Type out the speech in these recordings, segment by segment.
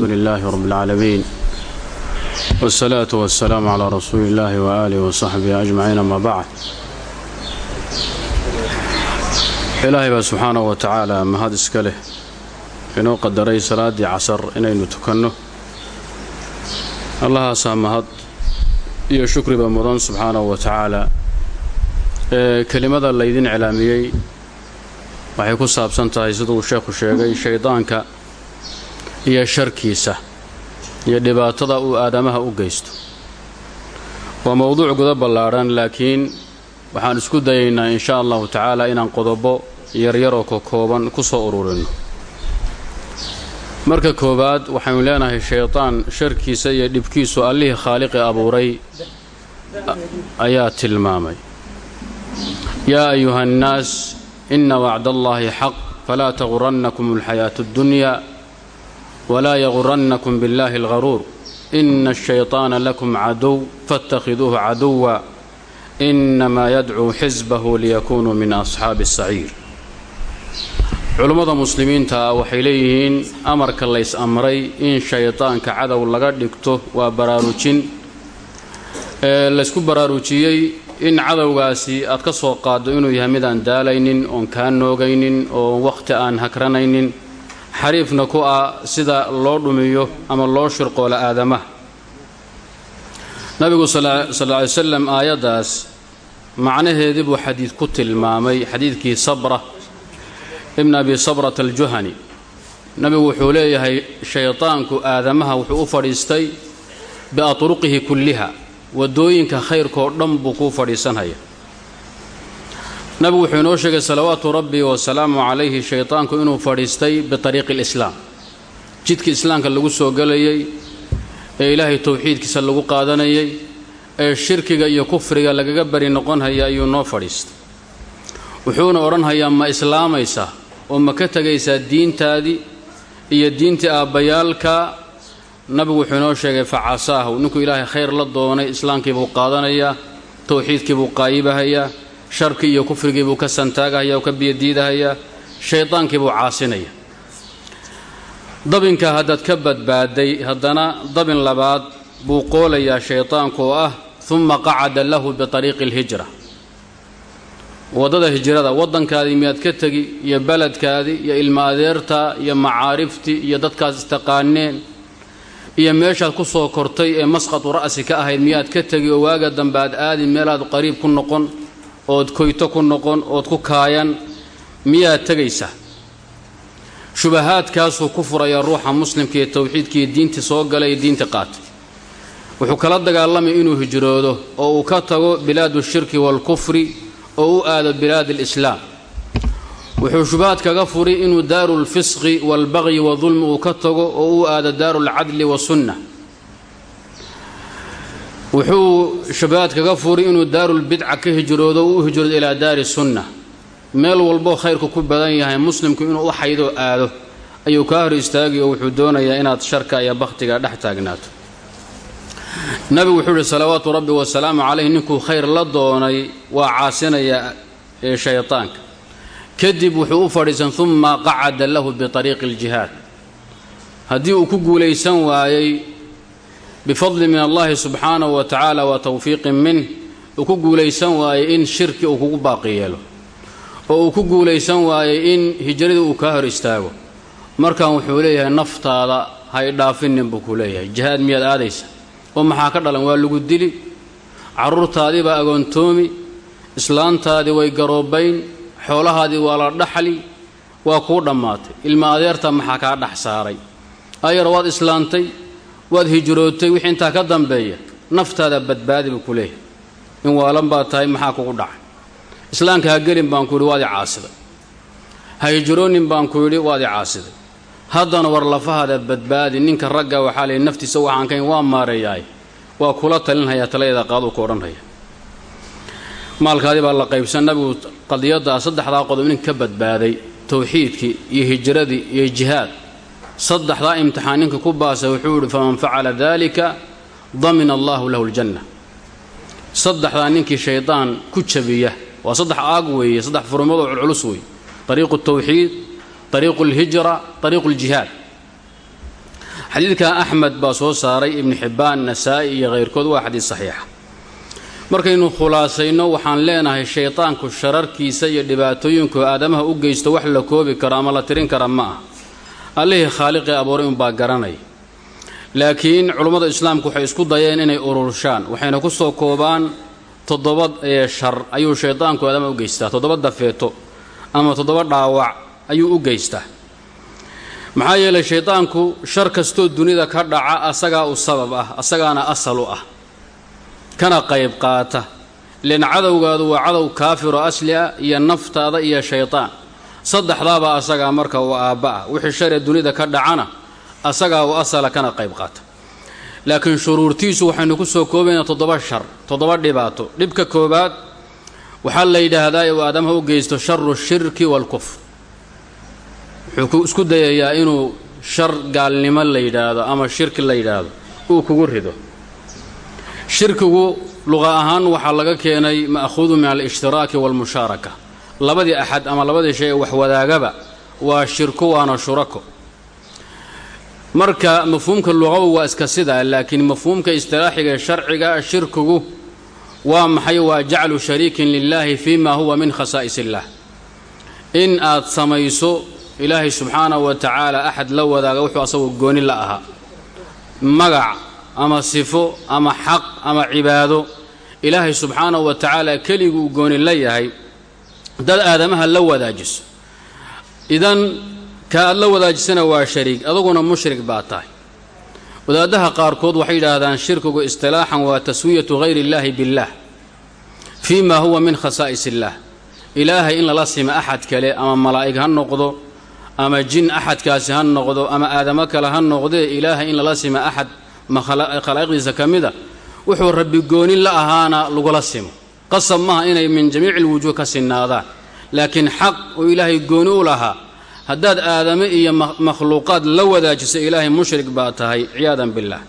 alxamdu lilaahi rab اlcaalamiin wاsalaatu wasalaamu calaa rasuuli illaahi waaalihi wasaxbihi ajmaciin ama bacd ilaahay baa subxaanahu wa tacaala mahad iska leh inoo qadaray salaaddii casar inaynu tukanno. Allahaasaa mahad iyo shukriba mudan subxaanahu wa tacaala ee kelimada laydin cilaamiyey waxay ku saabsan tahay siduu sheekhu sheegay shaydaanka iyo sharkiisa iyo dhibaatada uu aadamaha u geysto. Waa mowduuc guda ballaadhan laakiin waxaan isku dayaynaa in sha allahu tacaala inaan qodobo yaryaroo ka kooban ku soo ururinno. Marka koowaad waxaynu leenahay shaydaan sharkiisa iyo dhibkiisu allihii khaaliqi abuuray ayaa tilmaamay. Yaa ayuha annaas ina wacda allaahi xaq falaa tagurannakum alxayaatu اddunya walaa yagurannakum biاllaahi algaruur ina ashayطaana lakum cadow faاtakhiduuhu caduwa inamaa yadcuu xisbahu liyakunuu min asxaabi الsaciir culummada muslimiinta ah waxay leeyihiin amarka lays amray in shaydaanka cadow laga dhigto waa baraarujin ee laysku baraarujiyey in cadowgaasi aad ka soo qaaddo inuu yahay mid aan daalaynin oon kaa noogaynin oo wakhti aan hakranaynin xariifna ku ah sida loo dhumiyo ama loo shirqoola aadamaha nabigu sal ly slam aayaddaas macnaheedii buu xadiid ku tilmaamay xadiidkii sabra ibn abi sabrata aljuhani. Nabigu wuxuu leeyahay shaydaanku aadamaha wuxuu u fadhiistay biatruqihi kulliha waddooyinka khayrkaoo dhan buu kuu fadhiisanhaya nabigu wuxuu inoo sheegay salawaatu rabbi wasalaamu calayhi shaydaanku inuu fadhiistay biariiqi alislaam jidka islaamka lagu soo gelayay ee ilaahay towxiidkiisa lagu qaadanayay ee shirkiga iyo kufriga lagaga bari noqonhaya ayuu noo fadhiistay. Wuxuuna odhanhayaa ma islaamaysaa oo ma ka tegaysaa diintaadii iyo diintii aabbayaalka? Nabigu wuxuu inoo sheegay facasaahu ninkuu ilaahay khayr la doonay islaamkii buu qaadanayaa towxiidkii buu qaayibahayaa sharkii iyo kufrigii buu ka santaagahaya oo ka biyadiidahayaa shaydaankii buu caasinaya. Dabinka haddaad ka badbaaday haddana dabin labaad buu qoolayaa shaydaanku oo ah uma qacada lahu biariiqi alhijra. Waddada hijrada waddankaadii miyaad ka tegi iyo beledkaadii iyo ilma adeertaa iyo macaariftii iyo dadkaas istaqaaneen iyo meeshaad ku soo kortay ee masqatu ra'si ka ahayd miyaad ka tegi oo waaga dambe aad aadi meelaad qariib ku noqon ood koyto ku noqon ood ku kaayan miyaad tegaysaa shubahaadkaasuu ku furayaa ruuxa muslimka iyo towxiidkaiyo diintii soo galay ee diinta qaatay. Wuxuu kala dagaalamay inuu hijroodo oo uu ka tago bilaadu shirki waalkufri oo u aado bilaad alislaam wuxuu shubahaad kaga furi inuu daaru lfisqi waalbaqyi wadulmi uu ka tago oo u aado daaru lcadli wasunna wuxuu shubahaad kaga furi inuu daarulbidca ka hijroodo oo u hijroodo ilaa daari sunna meel walboo khayrku ku badan yahay muslimku inuu u xaydoo aado ayuu kaa hor istaagi oo wuxuu doonayaa inaad sharka iyo bakhtiga dhex taagnaato. Nabigu wuxuu ihi salawaatu rabbi wasalaamu calayh ninkuu khayr la doonay waa caasinayaa ee shaydaanka kadib wuxuu u fadhiisan uma qacada lahu biariiqi aljihaad. Haddii uu ku guulaysan waayey bifadli min allahi subxaanahu wa tacaala wa towfiiqin minh uu ku guulaysan waayey in shirki uu kugu baaqi yeelo. Oo uu ku guulaysan waayey in hijradii uu kaa hor istaago. Markan wuxuu leeyahay naftaada hay dhaafinin buu ku leeyahay. Jihaad miyaad aadaysa? Oo maxaa ka dhalan? Waa lagu dili. Carruurtaadii baa agoontoomi islaantaadii way garoobayn. Xoolahaadii waa la dhaxli. Waa kuu dhammaatay. Ilma adeerta maxaa kaa dhex saaray? Ayar waad islaantay waad hijrootay wixii intaa ka dambeeya naftaada badbaadi buu ku leeyahay. In waalan baad tahay maxaa kugu dhacay? Islaamka ha gelin baan ku yidhi waad caasiday. Ha hijroonin baan ku yidhi waad i caasiday. Haddana war lafahaada badbaadi ninka ragga waxaa leey naftiisa waxaan kayn waa maareeyaay. Waa kula talinhayaa taladeeda qaaduu ka odhanhaya maalkaadii baa la qaybsan nabigu qadiyaddaa saddexdaa qodob ninka ka badbaaday towxiidkii iyo hijradii iyo jihaad saddexdaa imtixaan ninka ku baasa wuxuu yidhi faman facala daalika damina allaahu lahu ljanna. Saddexdaa ninkii shaydaan ku jabiya waa saddex aag weeye saddex furmadoo culculus weeye. Ariiqu tawxiid ariiqu alhijra ariiqu aljihaad xadiidka axmed baa soo saaray ibnu xibbaan nasaa'i iyo khayrkood waa xadiid saxiixa markaynu khulaasayno waxaan leenahay shaydaanku shararkiisa iyo dhibaatooyinku aadamaha u geysto wax la koobi karo ama la tirin kara ma ah allihii khaaliqii abuuray unbaa garanay. Laakiin culummada islaamku waxay isku dayeen inay ururshaan waxayna ku soo koobaan toddoba shar ayuu shaydaanku aadamaha u geystaa toddoba dafeeto ama toddoba dhaawac ayuu u geystaa. Maxaa yeelay shaydaanku shar kastoo dunida ka dhaca asagaa u sabab ah asagaana asal u ah. Kana qayb qaata len cadowgaadu waa cadow kaafiro asli ah iyo naftaada iyo shaydaan saddexdaabaa asagaa marka uu aabba ah wixii sharee dunida ka dhacana asagaa u asala kana qayb qaata laakiin shuruurtiisu waxaynu ku soo koobaynaa toddoba shar toddoba dhibaato. Dhibka koowaad waxaa la yidhaahdaa uu aadamaha u geysto sharu shirki waalkufr wuxuu isku dayayaa inuu shar gaalnimo la yidhaahdo ama shirki la yidhaahdo uu kugu rido. Shirkigu luqa ahaan waxaa laga keenay ma'khuudu min alishhtiraaki waalmushaaraka labadii axad ama labadii shay ee waxwadaagaba waa shirku waana shurako. Marka mafhuumka luqawi waa iska sidaa laakiin mafhuumka istilaaxiga sharciga shirkigu waa maxay? Waa jaclu shariikin lilaahi fii ma huwa min khasaa'is illaah in aad samayso ilaahay subxaanahu wa tacaala axad la wadaaga wuxuu asagoo gooni la ahaa. Magac ama sifo ama xaq ama cibaado ilaahay subxaanahu wa tacaala keliguu gooni la yahay dad aadamaha la wadaajiso. Idan ka aad la wadaajisana waa shariig aduguna mushrik baa tahay. Wadaaddaha qaarkood waxay yidhaahdaan shirkigu istilaaxan waa taswiyatu hayri illaahi billaah fii ma huwa min khasaa'is illaah ilaahay in lala sima axad kale ama malaa'ig ha noqdo ama jin axadkaasi ha noqdo ama aadamo kale ha noqdee ilaahay in lala sima axad khalaa'iqdiisa ka mida wuxuu rabbi gooni la ahaana lagula simo qasab maaha inay min jamiici ilwujuuh ka sinnaadaan. Laakiin xaq oo ilaahay gooni u lahaa haddaad aadame iyo makhluuqaad la wadaajisa ilaahay mushrik baa tahay ciyaadan billaah.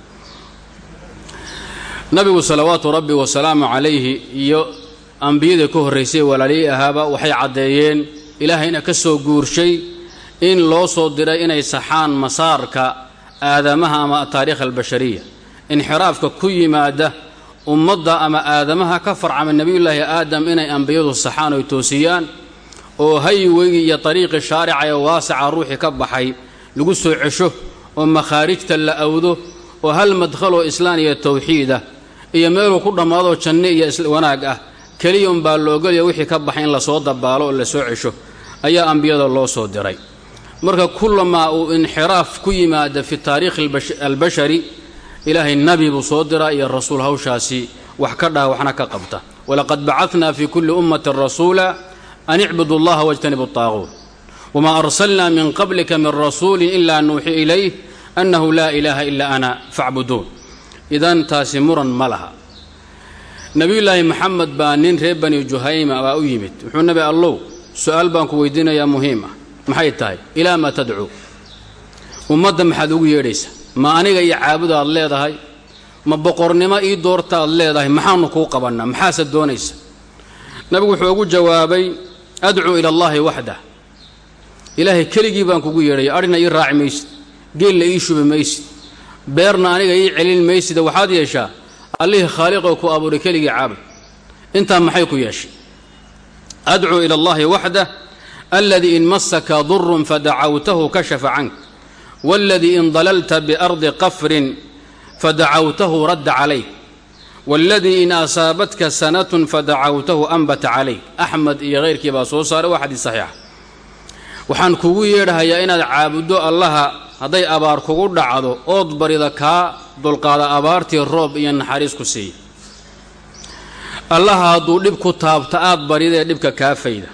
Nabigu salawaatu rabbi wasalaamu calayhi iyo ambiyadii ka horraysay walaaliyey ahaaba waxay caddeeyeen ilaahayna ka soo guurshay in loo soo diray inay saxaan masaarka aadamaha ama taariikh albashariya. Inxiraafka ku yimaada ummadda ama aadamaha ka farcama nebiyullaahi aadam inay ambiyadu saxaan oy toosiyaan oo haywegii iyo dariiqii shaarica ee waasaca ruuxii ka baxay lagu soo cesho oo makhaarijta la awdo oo hal madkhaloo islaan iyo tawxiid ah iyo meeluu ku dhammaadoo janno iyo wanaag ah keliya unbaa la ogolaya wixii ka baxay in la soo dabaalo oo la soo cesho ayaa ambiyada loo soo diray. Marka kullamaa uu inxiraaf ku yimaada fi taariikhi albashari ilaahay nabi buu soo diraa iyo rasuul hawshaasi wax ka dhaha waxna ka qabta. walaqad bacadnaa fii kulli ummatin rasuula an icbudu allaha wajtanibu taaquut wamaa arsalnaa min qablika min rasuulin ilaa nuuxi ilayh annahu laa ilaaha ilaa ana facbuduun. idan taasi muran ma laha. nebiyullaahi maxamed baa nin reer bani juhayma baa u yimid. wuxuu nebi allow su'aal baan ku weydiinayaa muhiim ah. maxay tahay? Ilaa maa tadcuu? Ummadda maxaad ugu yeedhaysaa ma aniga iyo caabuda aad leedahay ma boqornimo ii doorta aad leedahay maxaanu kuu qabannaa maxaase doonaysa? Nabigu wuxuu ugu jawaabay adcuu ila allaahi waxdah. Ilaahay keligii baan kugu yeedhaya adhina ii raaci maysid geelna ii shubi maysid beerna aniga ii celin maysida waxaad yeeshaa allihii khaaliqoo ku abuuray keligii caabud. Intaa maxay ku yeeshay? Adcuu ila allahi waxdah aladii in masaka durun fadacawtahu kashafa cank waaladii in dalalta biardi qafrin fadacawtahu radda calayk waaladii in asaabatka sanatun fadacawtahu anbata calayk axmed iyo hayrkii baa soo saaray waa xadiis saxiixa waxaan kugu yeedhahayaa inaad caabuddo allaha hadday abaar kugu dhacdo ood barida kaa dulqaada abaartii roob iyo naxariis ku siiya allaha hadduu dhib ku taabta aad baridee dhibka kaa fayda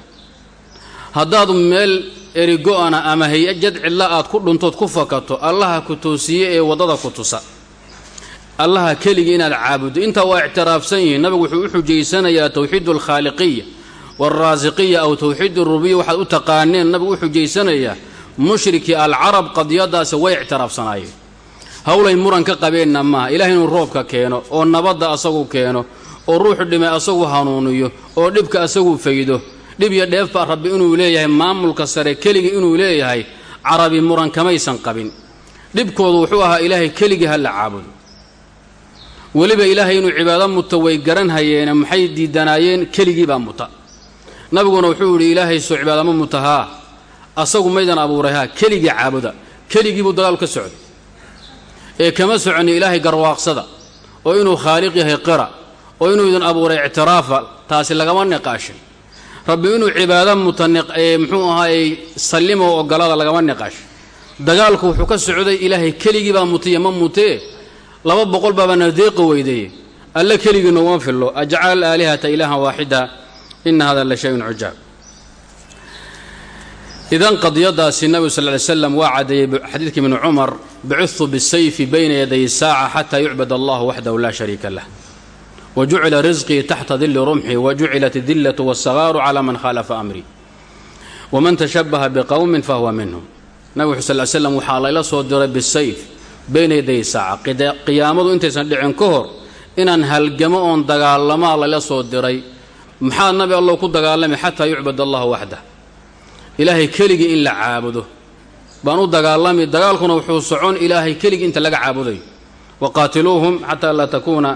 haddaad meel erigo-ana ama hay'a jad cidla aad ku dhuntood ku fakato allaha ku toosiye ee waddada ku tusa. Allaha keligii inaad caabuddo intaa waa ictiraafsan yihiin nabigu wuxuu u xujaysanayaa towxiidu alkhaaliqiya waalraasiqiya aw towxiid rubiya waxaad u taqaaneen nabigu u xujaysanayaa mushrikii alcarab qadiyadaasi way ictiraafsanaayeen. Howlay muran ka qabeenna maaha. Ilaah inuu roobka keeno oo nabadda asagu keeno oo ruuxu dhimay asagu hanuuniyo oo dhibka asagu faydo dhib iyo dheefbaa rabbi inuu leeyahay maamulka sare keligii inuu leeyahay carabi muran kamaysan qabin. Dhibkoodu wuxuu ahaa ilaahay keligii ha la caabudo weliba ilaahay inuu cibaado muto way garan hayeene maxay diidanaayeen keligii baa muta. Nabiguna wuxuu yidhi ilaahay soo cibaadama muta haa. Asagu maydan abuuray haa. Keligii caabuda. Keligii buu dagaal ka socday. Ee kama soconi ilaahay garwaaqsada oo inuu khaaliq yahay qira oo inuu idin abuuray ictiraafa taasi lagama niqaashin rabbi inuu cibaado muta muxuu ahaayey sallimo ogolada lagama niqaashin dagaalku wuxuu ka socday ilaahay keligii baa mutiya ma mutee? Laba boqol baabana deeqa weydeeye alle keligii nooguma fillo. Ajcala alaalihata ilaahan waaxida ina hada la shayun cujaab idan qadiyadaasi nabigu sal ly slam waa caddeeyey xadiidka ibni cumar bicudtu bisayfi bayna yaday saaca xataa yucbad allah waxdahu laa shariika lah wa jucila risqii taxta dili rumxi wa jucilat idillatu waasagaaru calaa man khaalafa amrii waman tashabaha biqowmin fahuwa minhum nabig sal l slam waxaa layla soo diray bisayf bayna yaday saaca qiyaamadu intaysan dhicin ka hor inaan halgamo oon dagaalamaa layla soo diray maxaa nabi allow ku dagaalamay xataa yucbad allahu waxdah ilaahay keligii in la caabudo baan u dagaalami dagaalkuna wuxuu socon ilaahay keligii inta laga caabudayo waqaatiluuhum xataa laa takuuna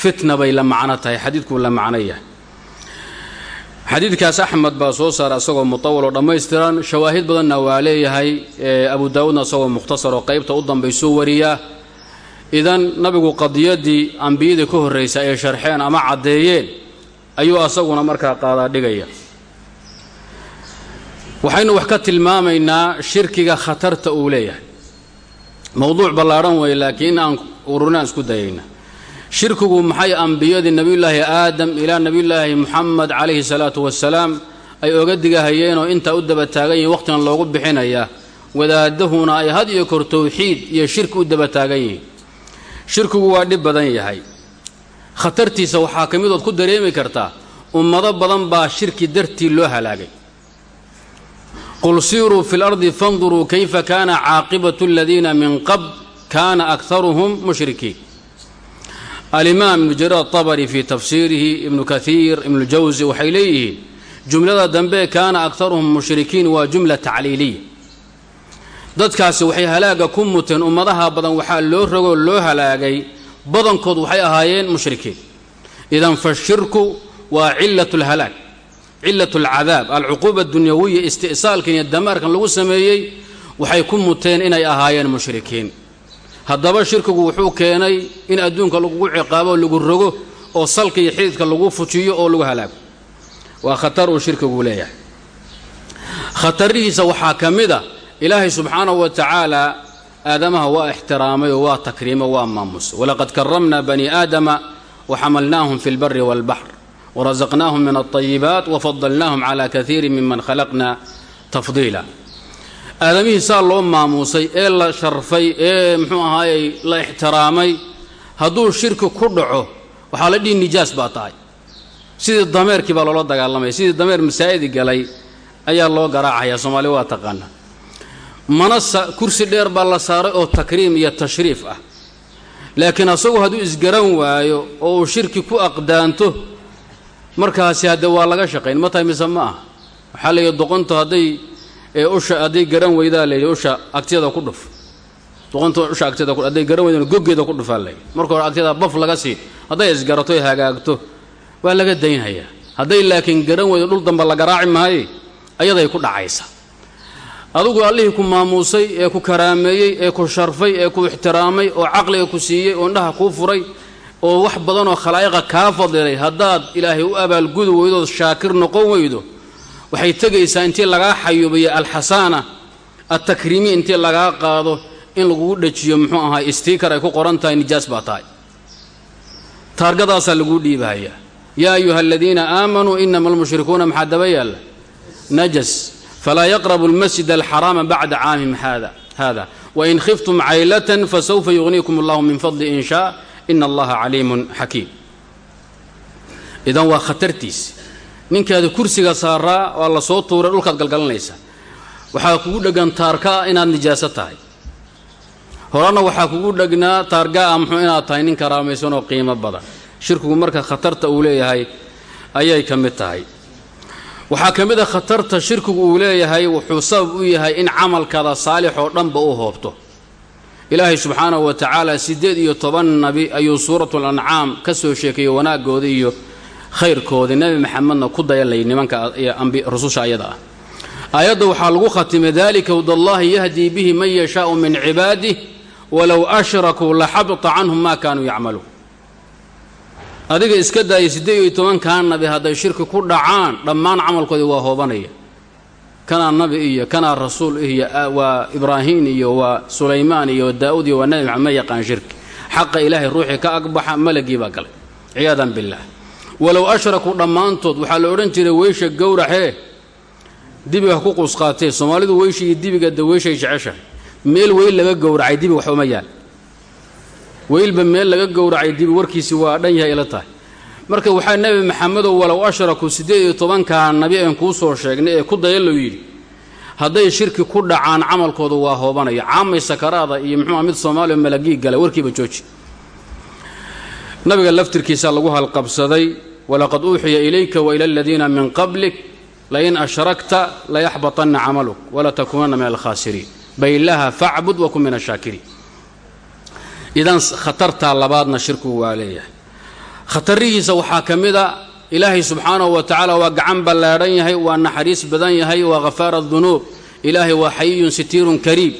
fitna bay la macno tahay xadiidkuu la macno yahay. Xadiidkaas axmed baa soo saara isagoo mutawal oo dhammaystiran. Shawaahid badanna waa leeyahay abu daawuudna isagoo mukhtasar oo qaybta u dambaysuu wariyaa idan nabigu qadiyaddii ambiyadii ka horraysa ay sharxeen ama caddeeyeen ayuu asaguna markaa qaadaa dhigaya. Waxaynu wax ka tilmaamaynaa shirkiga khatarta uu leeyahay. Mowduuc ballaadhan weeye laakiin in aan ururinaan isku dayayna shirkigu maxay ambiyadii nebiyullaahi aadam ilaa nebiyullaahi muxamed calayhi salaatu wasalaam ay oga digahayeenoo intaa u daba taagan yihiin wakhtigan loogu bixinayaa wadaadahuna ay had iyo kor towxiid iyo shirki u daba taagan yihiin. Shirkigu waa dhib badan yahay. Khatartiisa waxaa ka midood ku dareemi kartaa ummado badan baa shirki dartii loo halaagay. Qul siiruu fi lardi fanduruu kayfa kaana caaqibatu aladiina min qabl kaana akharuhum mushrikiin alimaam ibnu jariir atabari fii tafsiirihi ibnu kaiir ibnu jawsi waxay leeyihiin jumlada dambe kaana akharuhum mushrikiin waa jumla tacliiliya. Dadkaasi waxay halaagga ku muteen ummadaha badan waxaa loo rogoo loo halaagay badankood waxay ahaayeen mushrikiin. Idan fashirku waa cilat lhalaag cilat alcadaab alcuquuba adunyawiya isti'saalkan iyo damaarkan lagu sameeyey waxay ku muteen inay ahaayeen mushrikiin haddaba shirkigu wuxuu keenay in adduunka lagugu ciqaabo oo lagu rogo oo salka iyo xididka lagu fujiyo oo lagu halaago. Waa khatar uu shirkigu leeyahay. Khatarihiisa waxaa ka mid a ilaahay subxaanahu wa tacaala aadamaha waa ixtiraamay oo waa takriimo waa maamus walaqad karamna bani aadama waxamalnaahum fi lbari waalbaxr warasaqnaahum min alطayibaat wafadalnaahum cala kaiiri miman khalaqna tafdiila aadamihii saa loo maamuusay ee la sharfay ee muxuu ahaayey la ixtiraamay hadduu shirki ku dhaco waxaa la dhihi nijaas baa tahay. Sidii dameerkii baa loola dagaalamaya sidii dameer masaa'idi galay ayaa loo garaacaya soomaali waa taqaana. Manasa kursi dheer baa la saaray oo takriim iyo tashriif ah. Laakiin asagu hadduu isgaran waayo oo uu shirki ku aqdaanto markaasi haddee waa laga shaqayn. Ma tahay mise ma ah waxaa la yidhi doqontu hadday usha hadday garan weydaa layidhi usha agtiyada ku dhuf. Doqonta usha agtiyada ku hadday garan weydana goggeeda ku dhufaa layidhi marka hore agtiyada baf laga sii hadday isgarato ay hagaagto waa laga daynhayaa hadday laakiin garan weydo dhul damba la garaaci maaye ayaday ku dhacaysa. Adugu allihii ku maamuusay ee ku karaameeyey ee ku sharfay ee ku ixtiraamay oo caqliga ku siiyey oo indhaha kuu furay oo wax badanoo khalaa'iqa kaa fadilay haddaad ilaahay u abaalgudi weydood shaakir noqon weydo waxay tegaysaa intii lagaa xayuubiyo alxasaana altakriimiya intii lagaa qaado in lagugu dhajiyo muxuu ahaa istiikar ay ku qoran tahay nijaas baa tahay. Taargadaasaa laguu dhiibahayaa yaa ayuha aladiina aamanuu inama almushrikuuna maxaa daba yaalla? Najas. Falaa yaqrabu almasjid alxaraama bacda caamim hada hada wain khiftum caylatan fasawfa yugniikum allahu min fadli in shaa ina allaha caliimun xakiim. Idan waa khatartiis ninkaada kursiga saaraa waa la soo tuuray dhulkaad galgalanaysaa waxaa kugu dheggan taarka ah inaad nijaaso tahay. Horena waxaa kugu dhegnaa taarga ah muxuu inaad tahay nin karaamaysan oo qiimo badan. Shirkigu marka khatarta uu leeyahay ayay ka mid tahay. Waxaa ka mid a khatarta shirkigu uu leeyahay wuxuu sabab u yahay in camalkaada saalix oo dhanba u hoobto. Ilaahay subxaanahu wa tacaala siddeed iyo toban nabi ayuu suuratul ancaam ka soo sheekeeyey wanaaggoodii iyo khayrkoodii nebi maxamedna ku dayalayay nimanka rususha ayada. Ah aayadda waxaa lagu khatimay dalika hudallaahi yahdii bihi man yashaau min cibaadih walow ashrakuu laxabta canhum maa kaanuu yacmaluun. Adiga iska daaya siddeed iyo tobankaa nabi hadday shirki ku dhacaan dhammaan camalkoodii waa hoobanaya. Kanaa nabi iyo kanaa rasuul iyo waa ibraahiim iyo waa sulaymaan iyo daa'uud iyo waa nabi maxamed ma yaqaan shirki. Xaqa ilaahay ruuxii ka agbaxa malagii baa galay. Ciyaadan billaah walow ashrakuu dhammaantood waxaa la odhan jiray weysha gowraxee dibiga ku quusqaatee soomaalidu weysha iyo dibiga da weyshay jeceshahay. Meel weyl laga gowracay dibi waxba ma yaal. Weylba meel laga gowracay dibi warkiisi waa dhan yahay ila tahay. Marka waxaa nebi maxamedow walow ashrakuu siddeed iyo tobankaa nabi aan kuu soo sheegnay ee ku daya lou yidhi hadday shirki ku dhacaan camalkoodu waa hoobanaya. Caamay sakaraada iyo muxuuha mid soomaaliya malagii gala warkiiba jooji nabiga laftirkiisaa lagu halqabsaday walaqad uuxiya ilayka wa ila aladiina min qablik lain ashrakta layaxbatanna camaluk walatakuunanna min alkhaasiriin baylaha facbud wakun min ashaakiriin idan khatartaa labaadna shirkigu waa leeyahay. Khatarihiisa waxaa ka mid a ilaahay subxaanahu wa tacaala waa gacan ballaadhan yahay waa naxariis badan yahay waa khafaara dunuub. Ilaahay waa xayiyun sitiirun kariim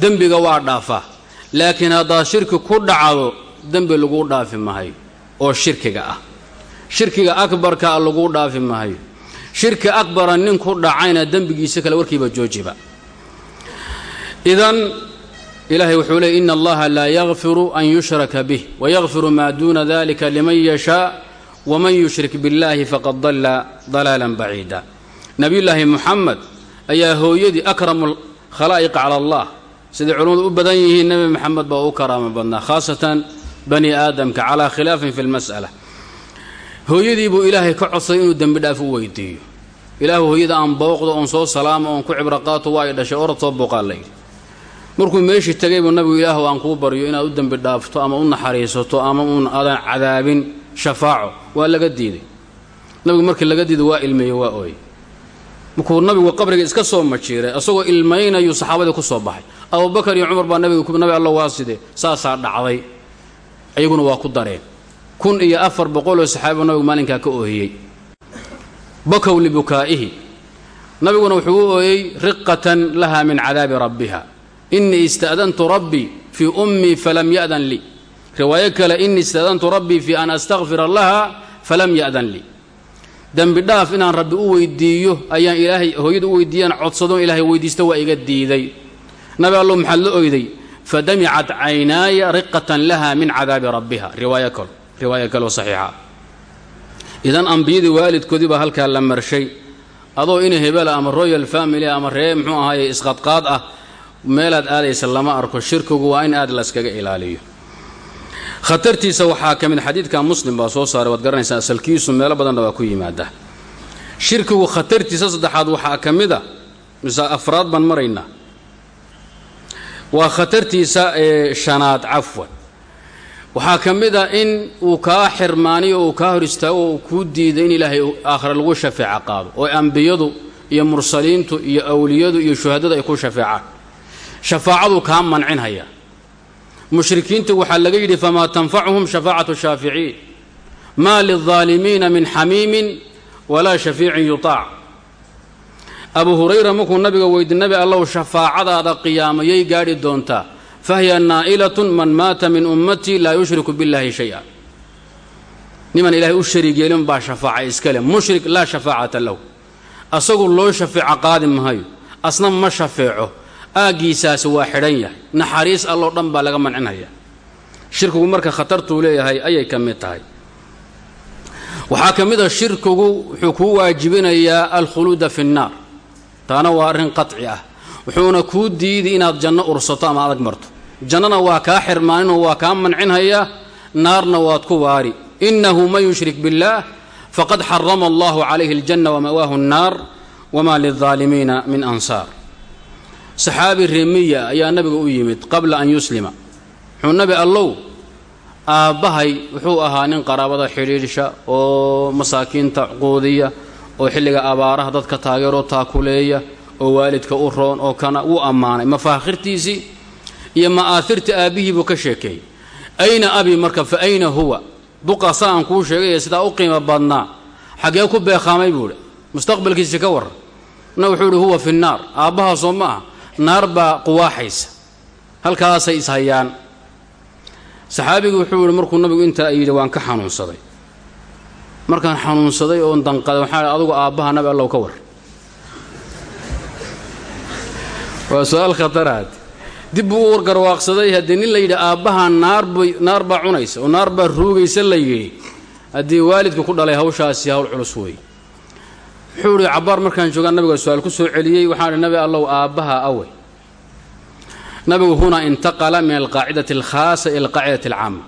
dembiga waa dhaafaa. Laakiin haddaad shirki ku dhacdo dembi laguu dhaafi mahayo oo shirkiga ah. Shirkiga akbarkaa laguu dhaafi mahayo shirki akbara nin ku dhacayna dembigiisa kale warkiiba joojiba. Idan ilaahay wuxuu leey ina allaha laa yakfiru an yushraka bih wayakfiru maa duuna dalika liman yashaa waman yushrik biاllahi faqad dalla dalaalan baciida nebiyullaahi muxamed ayaa hooyadii akramu khalaa'iq cala allah siday culummadu u badan yihiin nebi maxamed baa u karaamo badnaa khaasatan bani aadamka calaa khilaafin fi lmas'ala hooyadii buu ilaahay ka codsaday inuu dembi dhaaf u weydiiyo. Ilaahu hooyada aan booqdo oon soo salaamo oon ku cibro qaato waa ay dhashay orad soo booqaa layidhi markuu meeshii tegay buu nabigu ilaahu aan kuu baryo inaad u dembi dhaafto ama u naxariisato ama uun aadan cadaabin shafaaco waa laga diiday. Nabigu markii laga diiday waa ilmeeyey waa ooy markuu nabigu qabriga iska soo majiiray asagoo ilmaynayuu saxaabadii ku soo baxay. Abubakar iyo cumar baa nabiga nabi alla waa sidee saasaa dhacday ayaguna waa ku dareen. Kun iyo afar boqoloo saxaabibu nabigu maalinkaa ka oohiyey bakow libukaa'ihi nabiguna wuxuu u ooyey riqatan laha min cadaabi rabbiha. Inii ista'dantu rabbii fii ummii falam ya'dan lii riwaayo kale inii ista'dantu rabbii fii an astakfira laha falam ya'dan lii dembi dhaaf inaan rabbi u weydiiyo ayaan ilaahay hooyada u weydiiyaan codsado ilaahay weydiista waa iga diiday. Nabi allo maxaad la oyday fadamicat caynaaya riqatan laha min cadaabi rabbiha riwaayo kale riwaayo kaleo saxiixa idan ambiyadii waalidkoodii baa halkaa la marshay adoo ina hebela ama royal family ama ree muxuu ahaaye isqadqaad ah meelaad aadaysa lama arko shirkigu waa in aad layskaga ilaaliyo khatartiisa waxaa ka mid xadiidka muslim baa soo saaray waad garanaysaa asalkiisu meelo badanna waa ku yimaada shirkigu khatartiisa saddexaad waxaa ka mid a mise afraad baan maraynaa waa khatartiisa ee shanaad cafwan. Waxaa ka mid a in uu kaa xirmaaniyo uu kaa hor istaago oo uu kuu diido in ilaahay aakhire lagu shafeeco qaado oo ambiyadu iyo mursaliintu iyo awliyadu iyo shuhadadu ay ku shafeecaan. Shafaacaduu kaa mancinhaya. Mushrikiinta waxaa laga yidhi famaa tanfacuhum shafaacatu shaaficiin? Maa lildaalimiina min xamiimin walaa shafiicin yutaac abu hurayra markuu nabiga weydi nabi allow shafaacadaada qiyaamayay gaadhi doontaa fahiya naa'ilatun man maata min ummatii laa yushriku billaahi shay-a niman ilaahay u shariig yeelin baa shafaaca iskale mushrik laa shafaacata lahu. Asagu loo shafeeco qaadi mahayo. Asna ma shafeeco. Aaggiisaasi waa xidhan yahay. Naxariis alloo dhan baa laga mancinaya shirkigu marka khatartuu leeyahay ayay ka mid tahay. Waxaa ka mid a shirkigu wuxuu kuu waajibinayaa alkhuluuda fi nnaar taana waa arrin qaci ah. Wuxuuna kuu diidi inaad janno ursato ama adag marto. Jannana waa kaa xirmaaninoo waa kaa mancinhayaa naarna waad ku waari. Innahu man yushrik biاllaah faqad xarama allahu calayhi aljanna wama'waahu annaar wamaa lildaalimiina min ansaar. Saxaabi reemiya ayaa nabiga u yimid qabla an yuslima. Wuxuu nabi allow aabbahay wuxuu ahaa nin qaraabada xidhiidhsha oo masaakiinta quudiya oo xilliga abaaraha dadka taageeroo taakuleeya oo waalidka u roon oo kana wuu ammaanay. Mafaakhirtiisii iyo ma'aahirta aabbihii buu ka sheekeeyey. Ayna abi marka fa ayna huwa? Duqasa aan kuu sheegay sidaa u qiimo badnaa. Xaggee ku beeqaamay buu idhi mustaqbalkiisi ka warran na wuxuu idhi huwa fi nnaar aabbahaasoo ma ah naar baa quwaaxaysa. Halkaasay ishayaan saxaabigu wuxuu yidhi markuu nabigu intaa yidhi waan ka xanuunsaday markaan xanuunsaday oon danqaday waxaa adugu aabbaha nabi allow ka war. Waa su'aal khataraad. Dib buu u wargarwaaqsaday haddii nin la yidhi aabbaha naarbay naar baa cunaysa oo naar baa ruugaysa la yidhi haddii waalidku ku dhalay hawshaasi hawl culus weeye wuxuu idhi cabbaar markaan joogaan nabiga su'aal ku soo celiyey waxaan nabi allow aabbaha awe nabigu hunaa intaqala min alqaacidati alkhaasa ila alqaacidati alcaama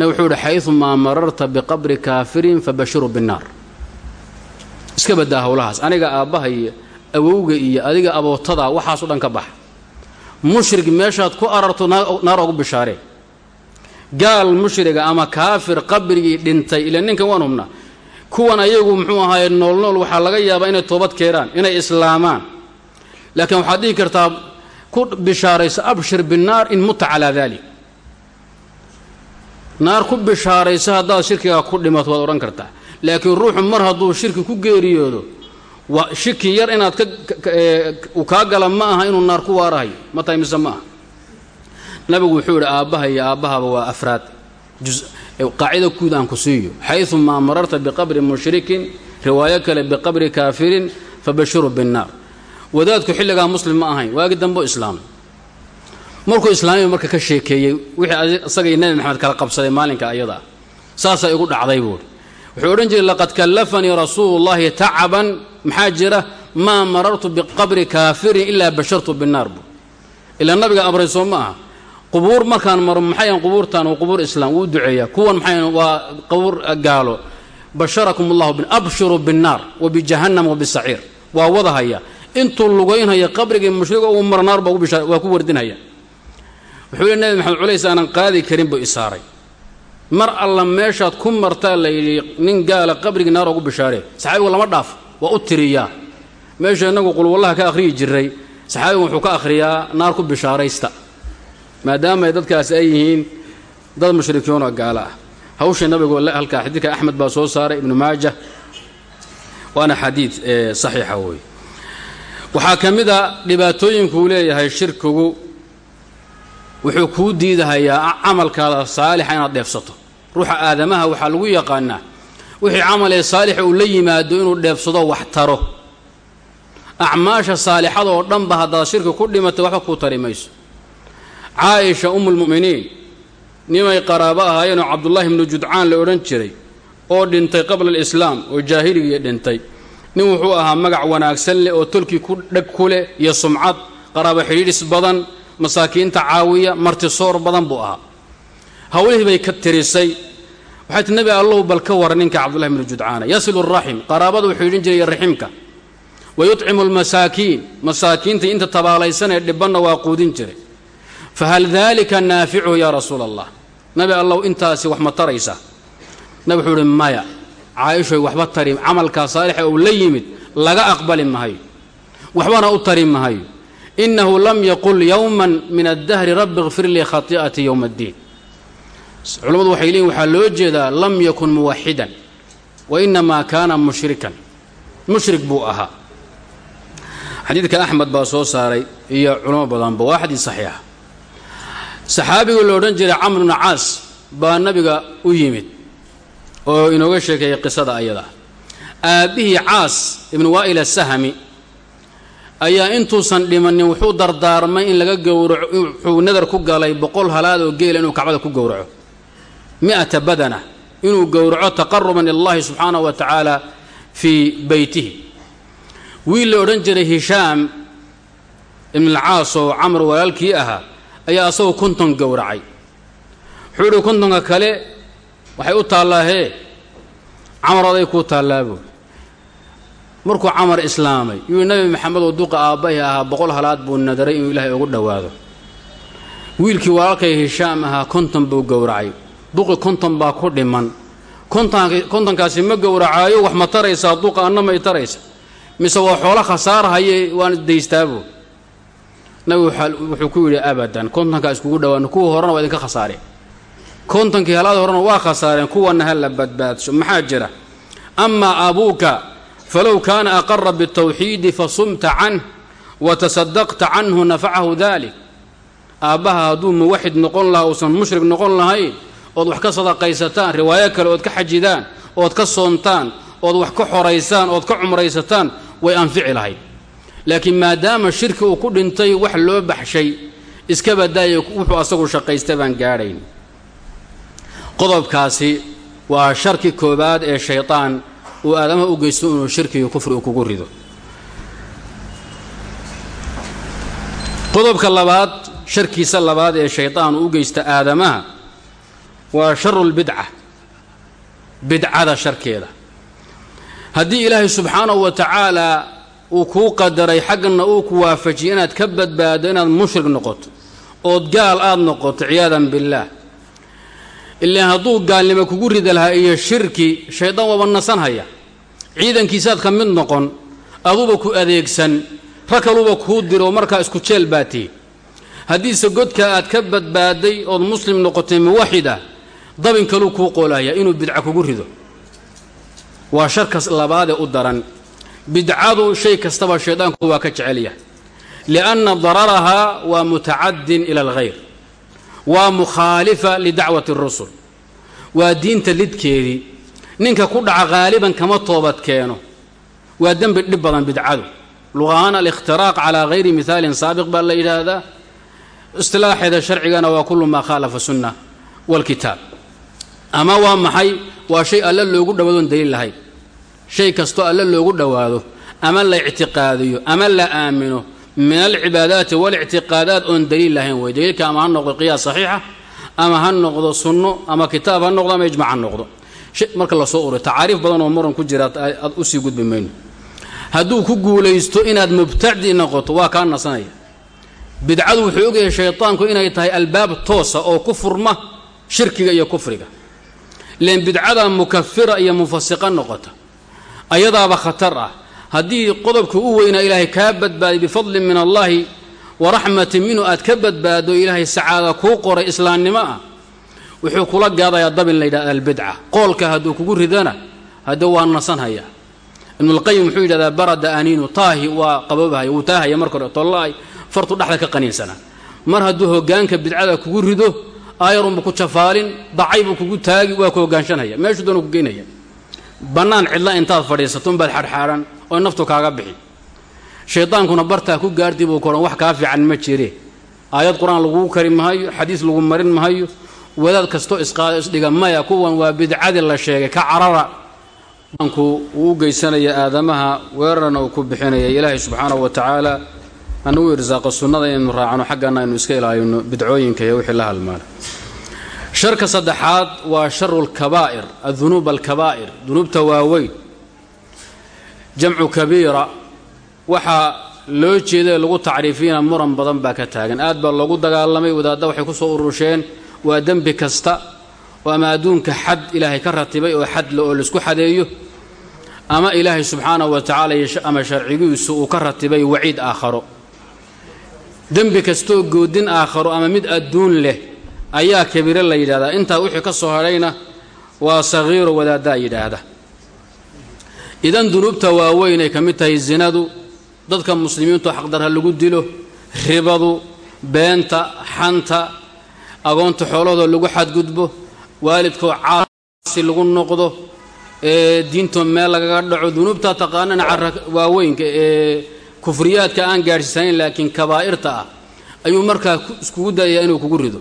nabig wuxuu idhi xayumaa mararta biqabri kaafirin fabashiru binnaar. Iska baddaa howlahaas aniga aabbaha iyo awowga iyo adiga abootada waxaas o dhan ka baxa mushrig meeshaad ku ararto naar ogu bishaaree gaal mushriga ama kaafir qabrigii dhintay ila ninkan waan hubnaa kuwan ayagu muxuu ahaaye noolnool waxaa laga yaabaa inay toobad keenaan inay islaamaan. Laakiin waxaad dhihi kartaa ku bishaaraysa abshir binnaar in muta calaa dalik naar ku bishaaraysa haddaad shirkigaa ku dhimato waad odhan kartaa. Laakiin ruuxu mar hadduu shirki ku geeriyoodo waa shiki yar inaad uu kaa gala ma aha inuu naar ku waarahayo. Ma tahay mise ma aha? Nabigu wuxuu yidhi aabbaha iyo aabbahaba waa afraad. Qaacida guud aan ku siiyo. Xayumaa mararta biqabri mushrikin riwaayo kale biqabri kaafirin fabashiru binnaar. Wadaadku xilligaa muslim ma ahayn. Waagi dambe islaamay markuu islaamiya marka ka sheekeeyey wixii isagay nebi maxamed kala qabsaday maalinka ayadaa saasaa igu dhacday buuhi wuxuu odhan jiray laqad kallafanii rasuulu llahi tacaban maxaa jira? Maa marartu biqabri kaafirin ilaa bashartu binnaar buu ilaa nabiga amray soo ma aha. Qubuur markaan maro maxayan qubuurtan waa qubuur islaam wuu duceeyaa? Kuwan maxayan waa qubuur gaalo. Basharakum allahu abshiruu binnaar wa bijahannam wa bisaciir waa wadahaya intuu lugaynhaya qabrigii mushriga uu mara naar baa ku wardinhaya wuxuu le nebi maxamed culays aanan qaadi karin buu isaaray. Mar alla meeshaad ku martaa la yidhi nin gaala qabrigii naar ugu bishaaree saxaabigu lama dhaaf waa u tiriyaa. Meesha innagu qulwallaha ka akhriyi jiray saxaabigu wuxuu ka akhriyaa naar ku bishaaraysta. Maadaama ay dadkaasi ay yihiin dad mushrikiinoo gaalo ah. Hawsha nabigu halkaa xadiidka axmed baa soo saaray ibnu maaja waana xadiid saxiixa wey waxaa ka mid a dhibaatooyinkuu leeyahay shirkigu wuxuu kuu diidahayaa camalkaada saalixa inaad dheefsato. Ruuxa aadamaha waxaa lagu yaqaanaa wixii camalee saalixa uu la yimaado inuu dheefsado wax taro. Acmaasha saalixada oo dhanba haddaad shirki ku dhimatay waxba kuu tari mayso. Caaisha umulmu'miniin nimay qaraabo ahaayeenoo cabdullaahi ibnu judcaan la odhan jiray oo dhintay qabla alislaam oo jaahiligii dhintay. Nin wuxuu ahaa magac wanaagsan leh oo tolkii ku dheg ku leh iyo sumcad qaraabo xidhiidhis badan masaakiinta caawiya martisoor badan buu ahaa. Hawlihii bay ka tirisay. Waxay ti nebi allow bal ka wara ninka cabdullahi bnu judcaana. Yasilu raxim qaraabada wuxuu yidhin jiray raximka. Wa yutcimu almasaakiin masaakiintii inta tabaalaysan ee dhibanna waa quudin jiray. Fa hal daalika naaficuhu yaa rasuula allah nebi allow intaasi wax ma taraysa. Nabi wuxuu ihi maya caaishoy waxba tari camalkaa saalixa uu la yimid laga aqbali mahayo waxbana u tari mahayo inahu lam yaqul yowman min addahri rabbi kfir lii khati'atii yowma addiin culammadu waxay leeyiin waxaa loo jeedaa lam yakun muwaxidan wa inamaa kaana mushrikan. Mushrik buu ahaa. Xadiidka axmed baa soo saaray iyo culamo badanba waa xadiid saxiixa saxaabigu la odhan jiray camr bnu caas baa nabiga u yimid oo inooga sheekeeyay qisada ayada. Aabbihii caas ibnu waa'il asahami ayaa intuusan dhimanin wuxuu dardaarmay in laga gowraco wuxuu nadar ku galay boqol halaad oo geela inuu kacbada ku gowraco. Mi'ata badana inuu gowraco taqaruban ilallahi subxaanahu wa tacaala fii beytihi wiil la odhan jiray hishaam ibnalcaas oo camar walaalkii ahaa ayaa asagoo konton gowracay. Wuxuu idhi kontonka kale waxay u taallaa hee camar oday kuu taallaa buuri markuu camar islaamay yuu nebi maxamed oo duqa aabbahi ahaa boqol halaad buu nadaray inuu ilaahay ugu dhowaado wiilkii walaalkay hishaam ahaa konton buu gowracay. Duqi konton baa ku dhiman. Kontonkaasi ma gowracaayo wax ma taraysaa duqa anna may taraysa. Mise waa xoolo khasaarahaye waan daystaabu nabigu wuxuu ku yidhi abadan kontonkaa iskugu dhawaan kuwa horena waa idinka khasaareen kontonkii halaada horena waa khasaareen kuwana ha la badbaadso maxaa jira? Amaa abuuka falow kaana aqara biاtawxiidi fasumta canh watasadaqta canhu nafacahu dalik aabbaha hadduu muwaxid noqon lahaa uusan mushrik noqon lahayn ood wax ka sadaqaysataan riwaayo kale ood ka xajidaan ood ka soontaan ood wax ka xoraysaan ood ka cumraysataan way anfici lahayd laakiin maadaama shirki uu ku dhintay wax loo baxshay iska badaaya wuxuu asagu shaqaysta baan gaadhayn qodobkaasi waa sharki koobaad ee shaydaan uu aadamaha u geysto inuu shirkiga kufri uu kugu rido. Qodobka labaad sharkiisa labaad ee shaydaan uu u geysta aadamaha waa sharu lbidca bidcada sharkeeda. Haddii ilaahay subxaanahu wa tacaalaa uu kuu qadaray xaggana uu ku waafajiyay inaad ka badbaado inaad mushrik noqoto ood gaal aada noqoto ciyaadan billaah ilaan hadduu gaalnimo kugu rida lahaa iyo shirki shaydaan waaba nasanhaya ciidankiisaad ka mid noqon aduba ku adeegsan rag kaluba kuu diro markaa isku jeel baa tihi haddiise godka aad ka badbaaday ood muslim noqotay muwaxida dabin kaluu kuu qoolahaya inuu bidca kugu rido. Waa sharkas labaadee u daran. Bidcadu shay kastaba shaydaanku waa ka jecel yahay. Lianna dararahaa waa mutacadin ila alkhayr waa mukhaalifa lidacwati اrusul waa diinta lidkeedii. Ninka ku dhaca haaliban kama toobad keeno. Waa dembi dhib badan bidcadu. Luqahaan alikhhtiraaq calaa hayri mihaalin saabiq baa la yidhaahdaa. Istilaaxeeda sharcigana waa kullu maa khaalafa sunna wاlkitaab ama waa maxay? Waa shay alle loogu dhawaadoon daliil lahayn shay kastoo alle loogu dhowaado ama la ictiqaadiyo ama la aamino min alcibaadaati walictiqaadaat oon daliil lahayn wey daliilka ama ha noqdo qiyaas saxiixa ama ha noqdo sunno ama kitaab ha noqdo ama ijmac ha noqdo. Marka la soo uriyo tacaariif badan oo muran ku jira aad u sii gudbi mayno. Hadduu ku guulaysto inaad mubtadi noqoto waa kaa nasanaya. Bidcadu wuxuu ogyahay shaydaanku inay tahay albaab toosa oo ku furma shirkiga iyo kufriga. Len bidcada mukafira iyo mufasiqa noqota ayadaaba khatar ah haddii qodobka u weynaa ilaahay kaa badbaaday bifadlin min allaahi wa raxmatin minhu aad ka badbaado ilaahay sacaada kuu qoray islaamnimo ah wuxuu kula gaadayaa dabin la yidhahda albidca. Qoolka hadduu kugu ridana haddee waa nasanhaya. Ibnulqayim wuxuu yidhahdaa barada aniinu taahi waa qaboobahaya wuu taahaya marka hore tollaay fartu dhexda ka qaniinsanaa mar hadduu hoggaanka bidcada kugu rido aayarunba ku jafaalin dacay kugu taagi waa ku hogaanshanhaya meeshuu doona ku geynaya bannaan cidla intaad fadhiisato unbaad xadhxaadhan oo naftu kaaga bixi. Shaydaankuna bartaa ku gaarti buu kohan wax kaa fiican ma jire. Aayad qur'aan laguu kari mahayo xadiis lagu marin mahayo wadaad kastoo isqaado isdhiga maya kuwan waa bidcadii la sheegay ka carara. Aanku uu u geysanaya aadamaha weerarna uu ku bixinaya. Ilaahay subxaanahu wa tacaala anagu irsaaqo sunnada inaynu raacno xaggana aynu iska ilaalino bidcooyinka iyo wixii la halmaala sharka saddexaad waa sharu lkabaa'ir adunuub alkabaa'ir dunuubta waaweyn jamcu kabiira. Waxaa loo jeeda lagu tacriifiyana muran badan baa ka taagan. Aad baa loogu dagaalamay wadaadda waxay ku soo urusheen waa dembi kasta oo ama adduunka xad ilaahay ka ratibay oo xadle oo la isku xadeeyo ama ilaahay subxaanahu wa tacaala ama sharcigiisu uu ka ratibay waciid aakharo. Dembi kastoo goodin aakharo ama mid adduun leh ayaa kabiire la yidhahdaa intaa wixii ka soo hadhayna waa sagiiro wadaaddaa yidhaahda idan dunuubta waaweyn ay ka mid tahay zinadu dadka muslimiintu xaqdarha lagu dilo ribadu beenta xanta agoonta xoolahooda lagu xadgudbo waalidkoo caasi lagu noqdo ee diintoo meel lagaga dhaco dunuubta taqaanana cara waaweynka ee kufriyaadka aan gaadhsiisanayn laakiin kabaa'irta ah ayuu markaa iskugu dayayaa inuu kugu rido.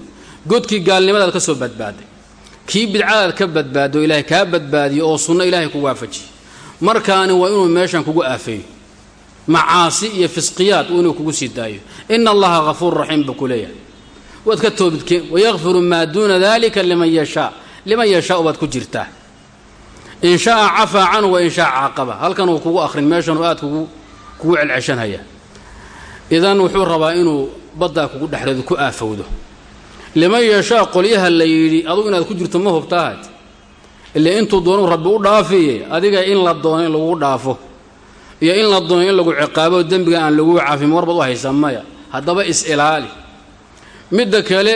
Godkii gaalnimadaad ka soo badbaaday kii bidcadaad ka badbaado ilaahay kaa badbaadiyo oo sunno ilaahay ku waafajiye markaani waa inuu meeshan kugu aafeeyo. Macaasi iyo fisqiyaad inuu kugu sii daayo. Ina allaha hafuur raxiim buu ku waad ka toobadkeen wayakfiru maa duuna dalika liman yashaa. Liman yashaau baad ku jirtaa. In shaaa cafaa canhu wa in shaa caaqaba. Halkan uu kugu akhrin meeshanuu aad kugu kugu celceshanhaya idan wuxuu rabaa inuu baddaa kugu dhexreedo ku aafowdo. Liman yashaa qolyaha la yidhi adugu inaad ku jirto ma hubtaahat ile intuu doonuu rabbi u dhaafiye adiga in la doono in lagugu dhaafo iyo in la doono in lagu ciqaabo dembiga aan lagu caafin warbaad u haysaa maya. Haddaba is-ilaali midda kale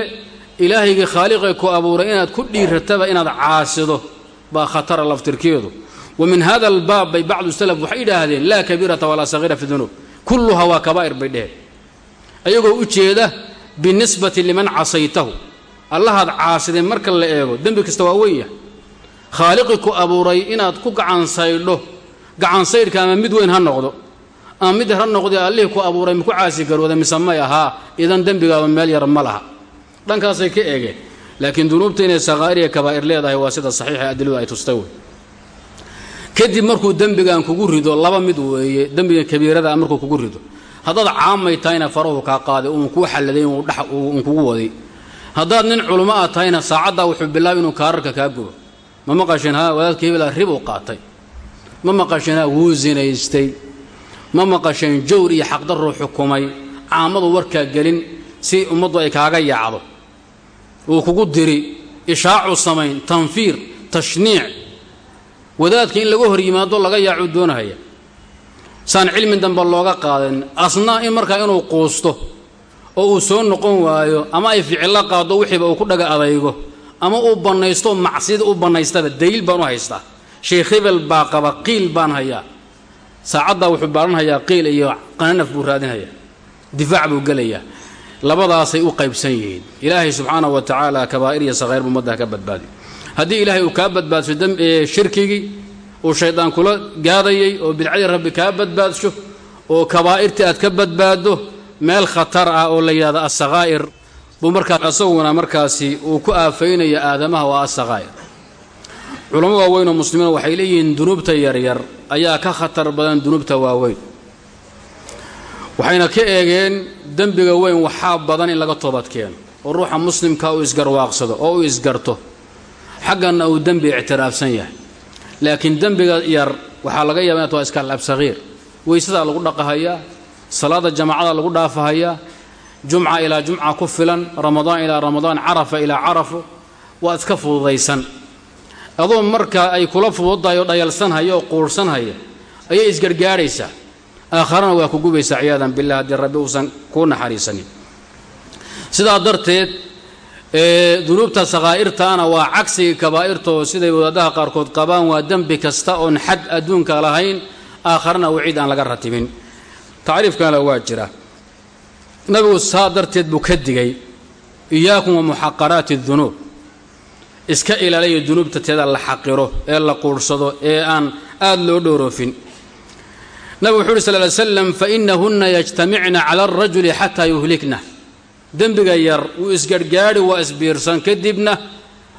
ilaahaygii khaaliqee ku abuuray inaad ku dhiirataba inaad caasido baa khatara laftirkeedu. Wa min hada albaab bay bacdu salaf waxay yidhaahdeen laa kabiirata walaa sagiira fi dunuub. Kulluhaa waa kabaa'ir bay dheheen. Ayagoo u jeeda binisbati liman casaytahu. Allahaad caasideen marka la eego dembi kasta waa weyn yahay khaaliqii ku abuuray inaad ku gacansaydho. Gacansaydhka ama mid weyn ha noqdo. Ama mid ha noqdee allihii ku abuuray maku caasi garooda mise may ahaa idan dembigaaba meel yar ma laha. Dhankaasay ka eegeen laakiin dunuubta inay sakaa'ir iyo kabaa'ir leedahay waa sida saxiixa adiladu ay tustay wey kadib markuu dembigan kugu rido laba mid weeye dembiga kabiirada markuu kugu rido. Haddaad caamay tahayna farahu kaa qaaday uun kuu xalladay uun kugu waday. Haddaad nin culummo aad tahayna saacaddaa wuxuu bilaabay inuu kaararka kaa gubo ma maqasheen haa wadaadka hebela rib u qaatay. Ma maqasheen haa wuu sinaystay ma maqasheen jawr iyo xaqdarruu xukumay. Caamadu warkaa gelin si ummaddu ay kaaga yaacdo. Wuu kugu diri ishaacu samayn tanfiir tashniic. Wadaadka in laga hor yimaado laga yaacuu doonahaya. Saan cilmi dambe looga qaadan asna in markaa inuu quusto oo uu soo noqon waayo ama ay ficillo qaado wixiiba uu ku dhaga adaygo ama uu bannaysto macsida u bannaystaba daliil baan u haystaa. Sheekh hebel baa qaba qiil baan hayaa. Saacaddaa wuxuu baaranhayaa qiil iyo qananaf buu raadinhayaa difaac buu gelayaa. Labadaasay u qaybsan yihiin. Ilaahay subxaana wa tacaala kabaa'ir iyo sakhayrba ummadda ka badbaadi. Haddii ilaahay uu kaa badbaadso shirkigii uu shaydaan kula gaadayay oo bidcadii rabbi kaa badbaadsho oo kabaa'irtii aad ka badbaaddo meel khatar ah oo la yidhahdo asakhaa'ir buu markaas asaguna markaasi uu ku aafaynayo aadamaha waa asakhaa'ir culamo waaweyn oo muslimiin waxay leeyihiin dunuubta yaryar ayaa ka khatar badan dunuubta waaweyn waxayna ka eegeen dembiga weyn waxaa badan in laga toobadkeeno oo ruuxa muslimka uu isgarwaaqsado oo uu isgarto xagganna uu dembi ictiraafsan yahay. Laakiin dembiga yar waxaa laga yaaba inat waa iska alab sakhiir weysadaa lagu dhaqahayaa salaada jamaacada lagu dhaafahayaa jumca ilaa jumca ku filan ramadaan ilaa ramadaan carafa ilaa carafo waa iska fududaysan. Adoo marka ay kula fududdahay oo dhayalsanhaya oo quurhsanhaya ayay isgargaadhaysaa aakharana waa ku gubaysaa ciyaadan billah haddii rabbi uusan kuu naxariisanin. Sidaa darteed dunuubta sakhaa'irtaana waa cagsigii kabaa'irtoo siday wadaadaha qaarkood qabaan waa dembi kasta oon xad adduunka lahayn aakharana waciid aan laga ratibin. Tacriifkana waa jira nabigu saa darteed buu ka digay iyaakum wa muxaqaraati dunuub. Iska ilaaliya dunuubta teeda la xaqiro ee la quudhsado ee aan aad loo dhooroofin. Nabigu wuxu uhi sal ly slam fainahunna yajtamicna cala alrajuli xataa yuhlikna. Dembiga yar wuu isgarhgaadhi waa isbiirsan. Kadibna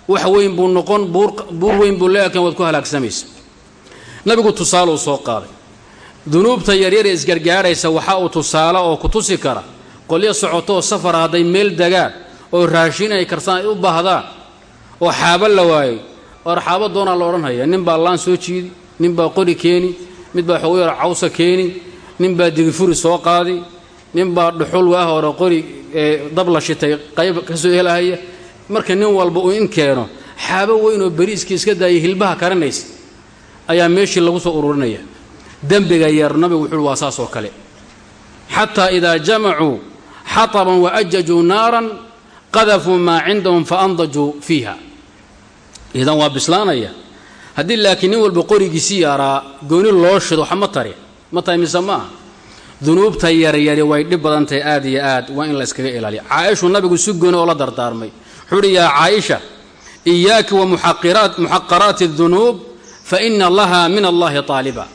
wax weyn buu noqon buur weyn buu leekan waad ku halaagsamaysa nabigu tusaaluu soo qaaday. Dunuubta yaryar ee isgargaadhaysa waxaa uu tusaale oo ku tusi kara qolyo socotooo safara hadday meel degaan oo raashin ay karsaan ay u baahdaan oo xaabo la waayey or xaabo doonaa la odhanhaya nin baa laan soo jiidi nin baa qori keeni mid baa yar cawsa keeni nin baa digifuri soo qaadi nin baa dhuxul waa hore qori dab la shitay qayb ka soo helahaya. Marka nin walba uu in keeno xaabo weyn oo beriiskii iska daayay hilbaha karanaysa ayaa meeshii lagu soo ururinaya. Dembiga yar nabigu wuxuuhi waa saas oo kale. Xataa idaa jamacuu xataban wa ajajuu naaran qadafuu maa cindahum fa andajuu fiiha idan waa bislaanaya. Haddii laakiin nin walba qorigiisii yaraa gooni loo shido ma tari. Ma tahay mise ma aha? Dunuubta yaryari way dhib badan tahay aad iyo aad waa in la yskaga ilaaliya caaishuu nabigu si gooni oo la dardaarmay. Wuxuu uhi yaa caaisha iyaaki wa muxaqaraati dunuub fa ina laha min allahi taaliba.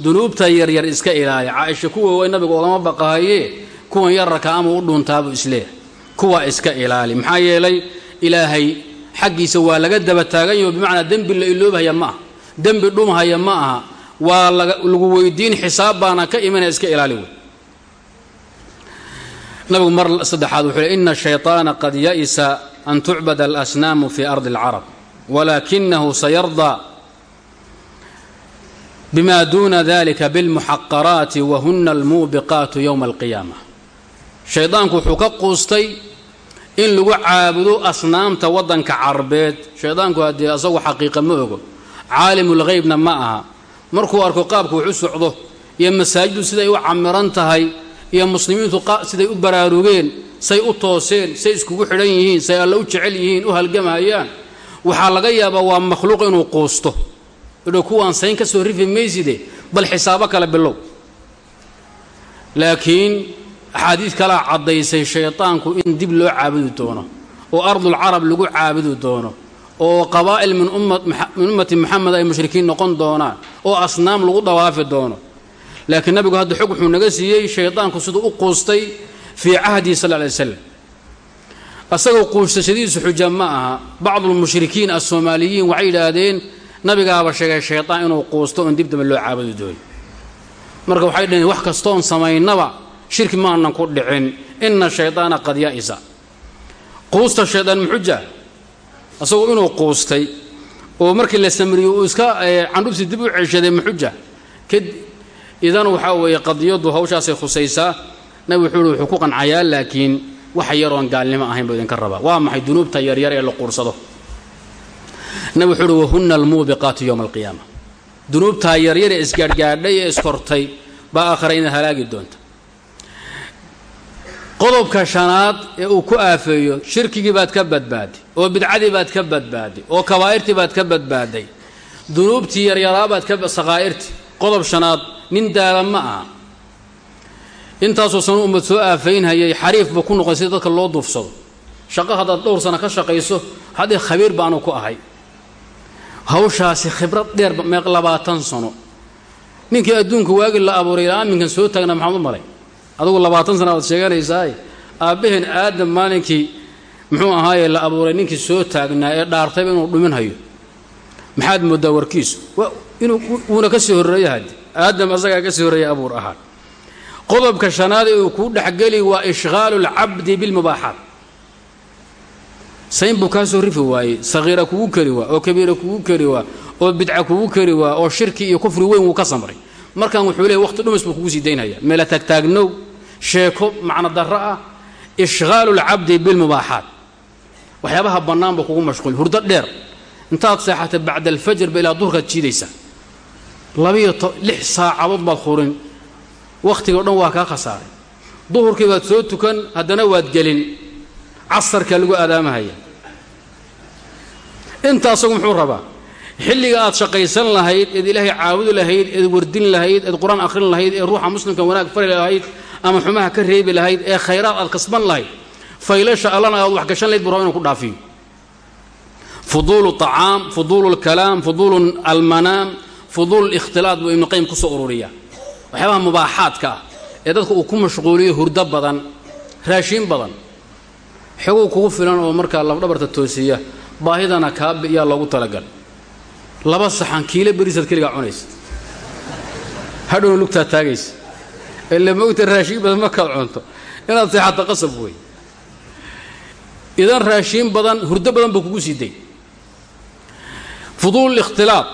Dunuubta yaryar iska ilaaliya. Caaisha kuwa way nabigu ogama baqahaye kuwan yararka ama u dhuuntaabuu isleeyahay kuwa iska ilaali maxaa yeelay ilaahay xaggiisa waa laga daba taaganyaho bimacnaa dembi la iloobhaya ma aha dembi dhumhaya ma aha waa lagu weydiin xisaab baana ka imanaya iska ilaali wey nabigu mar saddexaad wuxuu le ina shayطaana qad ya'isa an tucbad alasnaamu fi ardi اlcarab walakinahu sayardaa bima duna dalika biاlmuxaqaraati wahuna almuubiqaatu yowma alqiyaama shaydaanku wuxuu ka quustay in lagu caabudo asnaamta waddanka carbeed. Shaydaanku haddii asagu xaqiiqa ma ogo. Caalimulghaybna ma aha. Markuu arko qaabka wax u socdo iyo masaajiddu siday u camiran tahay iyo muslimiintu siday u baraarugeen say u tooseen say iskugu xidhan yihiin say alle u jecel yihiin u halgamayaan waxaa laga yaabaa waa makhluuq inuu quusto. Idho kuwaan sayn ka soo rifi mayside bal xisaabo kale bilow. Laakiin axaadiid kalaa caddaysay shaydaanku in dib loo caabudi doono oo ardulcarab lagu caabudi doono oo qabaa'il min ummati moxamed ay mushrikiin noqon doonaan oo asnaam lagu dawaafi doono. Laakiin nabigu hadda xog wuxuu naga siiyey shaydaanku siduu u quustay fii cahdihi sal lay slam asagoo quustashadiisu xuja ma aha bacdulmushrikiin assoomaaliyiin waxay yidhaahdeen nabigaaba sheegay shaydaan inuu quusto oon dib dambe loo caabudi doono. Marka waxay dhaheen wax kastoon samaynaba shirki maanan ku dhicin. Ina shaydaana qad ya'isa. Quusta shaydaan muxuja asagoo inuu quustay oo markii la samriyey uu iska candhubsi dib u ceshaday muxuja idan waxaa weeye qadiyadu hawshaasay khusaysaa. Nabi wuxuu uhi wuxuu ku qancayaa laakiin wax yaroon gaalnimo ahayn buu idinka rabaa. Waa maxay dunuubta yaryar ee la quursado? Nabi wuxuu uhi wahunna almuubiqaatu yowma alqiyaama. Dunuubtaa yaryar ee isgaadhgaadhay ee iskortay baa aakhira ina halaagi doonta qodobka shanaad ee uu ku aafeeyo shirkigii baad ka badbaaday oo bidcadii baad ka badbaaday oo kabaa'irtii baad ka badbaaday dunuubtii yaryaraabaad ka sakhaa'irtii qodob shanaad nin daala ma aha. Intaasoo sano ummad soo aafaynhayay xariif buu ku noqon sida dadka loo duufsado. Shaqo haddaad dhowr sano ka shaqayso haddii khabiir baanu ku ahay. Hawshaasi khibrad dheer labaatan sano. Ninkii adduunka waagi la abuuray ilaa aminkan soo taagna maxaad u malay adugu labaatan sana waad sheeganaysaay aabbaheen aadam maalinkii muxuu ahaaye la abuuray ninkii soo taagnaa ee dhaartayba inuu dhuminhayo maxaad mooddaa warkiisu? Wuuna ka sii horreeya haddi aadam asagaa ka sii horreeya abuur ahaan. Qodobka shanaad ee uu kuu dhexgeli waa ishqaalu lcabdi bilmubaaxaat sayn buu kaa soo rifi waayey sakhiira kugu keri waa oo kabiira kugu keri waa oo bidca kugu keri waa oo shirki iyo kufri weyn wuu ka samray. Markan wuxuu leeyay waqti dhumis buu kugu sii daynaya. Meela taagtaagnow sheeko macno darro ah ishqaalu lcabdi bilmubaaxaat waxyaabaha bannaan buu kugu mashquul. Hurdo dheer. Intaad seexatay bacda alfajr ba ilaa duhurkaad jiidaysaa labiyo lix saacadood baad qurin wakhtigao dhan waa kaa khasaaray. Duhurkii baad soo tukan haddana waad gelin. Casarkaa lagu aadaamahaya. Inta asagu muxuu rabaa? Xilliga aad shaqaysan lahayd eed ilaahay caabudi lahayd eed wardin lahayd eed qur'aan akhrin lahayd ee ruuxa muslimka wanaag fari lahayd ama xumaha ka reebi lahayd ee khayraad aad kasban lahayd faylasha allana aad wax gashan lahayd bu raba inuu ku dhaafiyo. Fuduulu acaam fuduulu lkalaam fuduulu almanaam fuduul ikhtilaad buu ibnuqayim ku soo ururiya waxyaabaha mubaaxaadka ah ee dadka uu ku mashquuliyo hurdo badan raashiin badan xoguu kugu filan oo markaa labdhabarta toosiya baahidana kaabiyaa loogu talagal. Laba saxan kiilo berisaad keligaa cunaysa hadhowna lugtaa taagaysa ila mogta raashiin badan markaad cunto. Inaad seexato qasab wey idan raashiin badan hurdo badan buu kugu sii day. Fuduul ikhtilaaq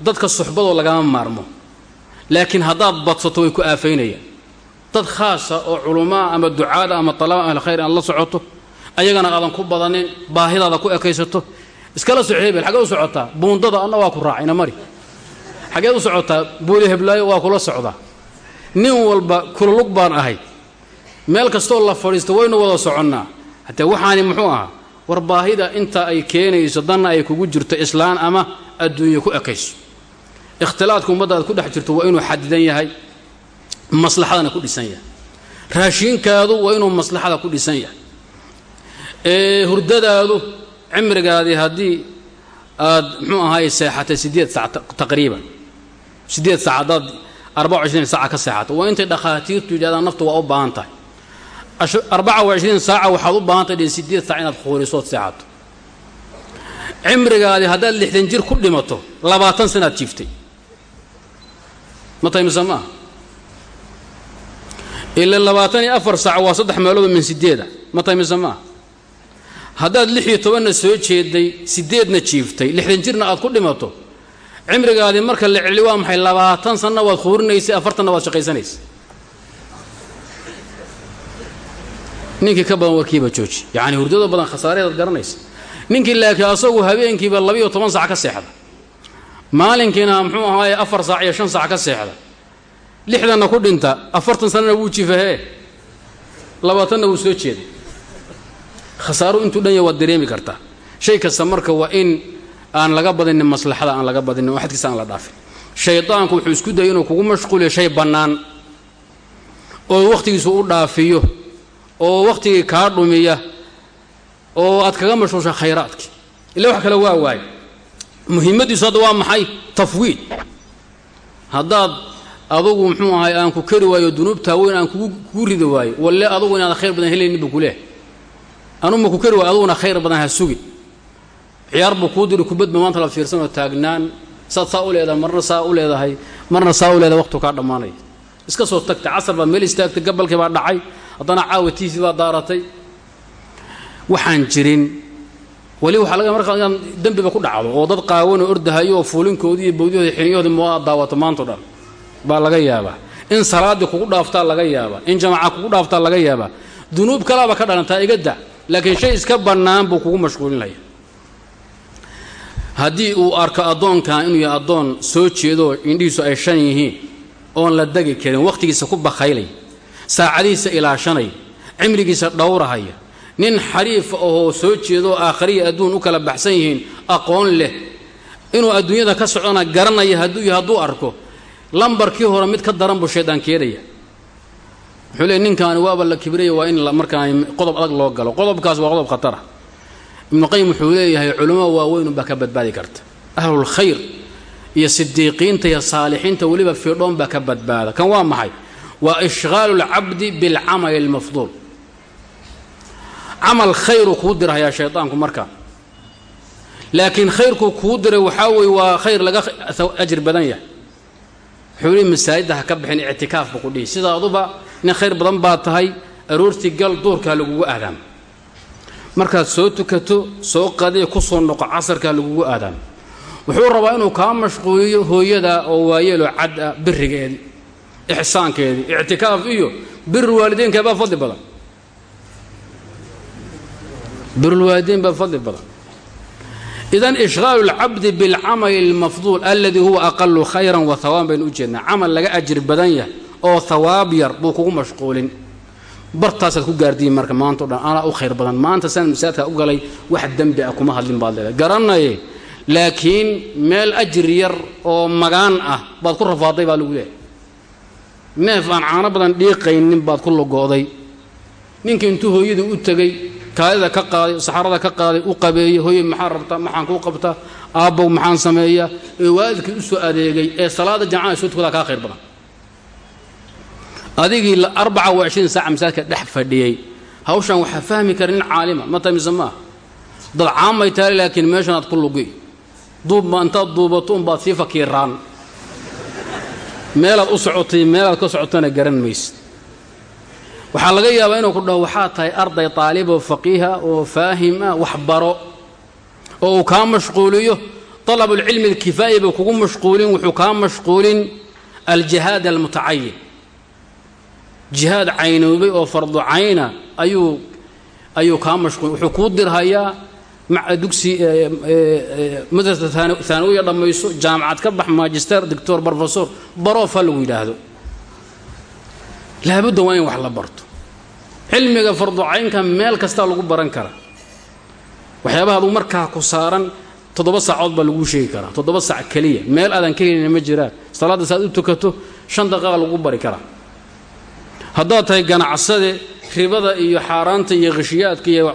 dadka suxbadoo lagama maarmo. Laakiin haddaad badsato way ku aafaynayaan. Dad khaasa oo culumaa ama ducaada ama talaba ahli khayr aad la socoto ayagana aadan ku badanin baahidaada ku ekaysato. Iskala soco hebel xageed u socotaa? Buundada anna waa ku raacayna mari. Xageed u socotaa? Buuli heblaayo waa kula socdaa nin walba kululug baan ahay. Meel kastoo la fadhiisto waynu wada soconnaa hataa waxaani muxuu ahaa war baahida inta ay keenayso danna ay kugu jirto islaan ama adduunyo ku ekayso. Ikhtilaadka ummadda aad ku dhex jirto waa inuu xadidan yahay maslaxadana ku dhisan yahay. Raashiinkaadu waa inuu maslaxada ku dhisan yahay. Hurdadaadu cimrigaadii haddii aad muxuu ahaay seexatay sideed saac taqriiban. Siddeed saacadaad 24 saaca ka seexato waa intay dhakhaatiirtu yidhahdaan naftu waa u baahan tahay arbaca wa saaca waxaad u baahantahay dhen sideed saac inaad khuurisood seexato cimrigaadi haddaad lixdan jir ku dhimato labaatan sanaad jiiftay ma tahay mise maaha ila labaatan iyo afar saac waa saddex meelooba min sideeda ma mise maaha haddaad lix iyo tobanna soo jeeday sideedna jiiftay lixdan jirna aad ku dhimato cimrigaadii marka la celi waa maxay? labaatan sanna waad khuurinaysay afartanna waad shaqaysanaysay ninkii ka badan warkiiba jooji. Yacani hurdado badan khasaareedaad garanaysa. Ninkii laakiin asagu habeenkiiba labiiyo toban saac ka seexda. Maalinkiina muxuu ahaaye afar saac iyo shan saac ka seexda. Lixdanna ku dhinta afartan sanana wuu jifahee labaatanna wuu soo jeeday khasaaro intuu dhan ya waad dareemi kartaa. Shay kasta marka waa in aan laga badinin maslaxada aan laga badinin oo xadkiisa aan la dhaafin. Shaydaanku wuxuu isku dayay inuu kugu mashquuliyo shay bannaan oo wakhtigiisu u dhaafiyo oo wakhtigii kaa dhumiya oo aad kaga mashquulsha khayraadki illa wax kale waa waaye muhiimadiisu hadda waa maxay? Tafwiid haddaad adugu muxuu ahay aan ku kari waayo dunuubtaa weyn aan kugu ridi waayo walle adugu inaad khayr badan helaynin buu kuleehay anuma ku kari waayo aduguna khayr badan ha sugi ciyaar buu kuu diri kubadba maanta la fiirsanoo taagnaan. Saad saa u leedahay marna saa u leedahay marna saa u leedahay waqtu kaa dhammaanaya. Iska soo tagtay casar baad meel istaagtay gabalkii baa dhacay haddana caawa tiifi baad daaratay. Waxaan jirin weli waxaa laga markaa dembiba ku dhacdo oo dad qaawanoo ordahayo oo fuulinkoodii iyo bawdyahoodi xiniyahoodi moo daawato maanto dhan baa laga yaabaa. In salaaddii kugu dhaaftaa laga yaabaa in jamaca kugu dhaaftaa laga yaabaa. Dunuub kalaaba ka dhalantaa iga da laakiin shay iska bannaan buu kugu mashquulinaya haddii uu arko addoonkan inuu yahay addoon soo jeedooo indhihiisu ay shan yihiin oon la degi karin wakhtigiisa ku bakhaylay saacadihiisa ilaashanay cimrigiisa dhowrahaya nin xariifa ahoo soo jeedooo aakhariya adduun u kala baxsan yihiin aqoon leh inuu adduunyada ka socdana garanaya hadduu yahay hadduu arko lambarkii hore mid ka daran buu shaydaan keenaya. Wuxuu leey ninkaani waaba la kibraya waa in markaan qodob adag loo galo. Qodobkaas waa qodob khatara ibnuqayim wuxuu leeyahay culamo waaweynunbaa ka badbaadi karta. Ahlulkhayr iyo sidiiqiinta iyo saalixiinta weliba fiidhoon baa ka badbaada. Kan waa maxay? Waa ishqaalu lcabdi bilcamali almafduul. Camal khayru kuu dirahayaa shaydaanku markaa laakiin khayrkuu kuu diray waxaa weeye waa khayr laga ajir badan yahay. Wuxuu leey masaajidda ha ka bixin ictikaaf buu ku dhihi. Sidaaduba nin khayr badan baa tahay aroortii gal duurkaa lagugu aadaam markaad soo tukato soo qadee ku soo noqo casarkaa lagugu aadaam wuxuu rabaa inuu kaa mashquuliyo hooyada oo waayeeloo cad ah ixsaankeedii ictikaaf iyo birulwaalideynka baa fadli badan. Birulwaalideyn baa fadli badan. Idan ishqaalu lcabdi bilcamali almafduul aladii huwa aqalu khayran wa hawaaban baynu u jeednaa. Camal laga ajir badan yahay oo hawaab yar buu kugu mashquulin bartaasaad ku gaardiyin marka maanta o dhan anaa u khayr badan. Maanta sanad masaajidkaa u galay wax dembi ah kuma hadlin baad leedahay. Garanaye laakiin meel ajir yar oo magaan ah baad ku rafaaday baa lagu leehay neef aan caano badan dhiiqaynin baad ku logo'day ninka intuu hooyadii u tegey kaadida ka qaaday saxarada ka qaaday u qabeeyey hooye maxaa rabtaa? Maxaan kuu qabtaa? Aabbow maxaan sameeyaa? Ee waalidkii u soo adeegay ee salaada jamcada soo tukadaa kaa khayr badan adigii saaca masaajidka dhex fadhiyey hawshan waxaa fahmi kara nin caalima ma tamise maaha dad caamay tahay laakiin meeshan aad ku lugi. Duubma intaad duubato unbaad sii fakiiraan. Meelaad u socotay meelaad ka socotana garan maysid. Waxaa laga yaabaa inuu ku dhaho waxaa tahay arday taaliboo faqiiha oo faahim ah wax baro oo uu kaa mashquuliyo. Dalabulcilmi alkifaa'i buu kugu mashquulin wuxuu kaa mashquulin. Aljihaad almutacayin jihaad caynoobay oo fardu cayna ayuu ayuu kaa mashquulin wuxuu kuu dirhayaa dugsi madrasa haanawiya dhammayso jaamacad ka bax magister doctor brofesor baroof lagu yidhaahdo. Laabudda waa in wax la barto. Cilmiga farducaynka meel kastaa lagu baran karaa waxyaabaha aduu markaa ku saaran toddoba saacood baa laguu sheegi karaa toddoba sac keliya. Meel aadan ka helina ma jiraan. Salaadda saaad u tukato shan daqiiqa lagu bari karaa haddaad tahay ganacsade ribada iyo xaaraanta iyo khashiyaadka iyo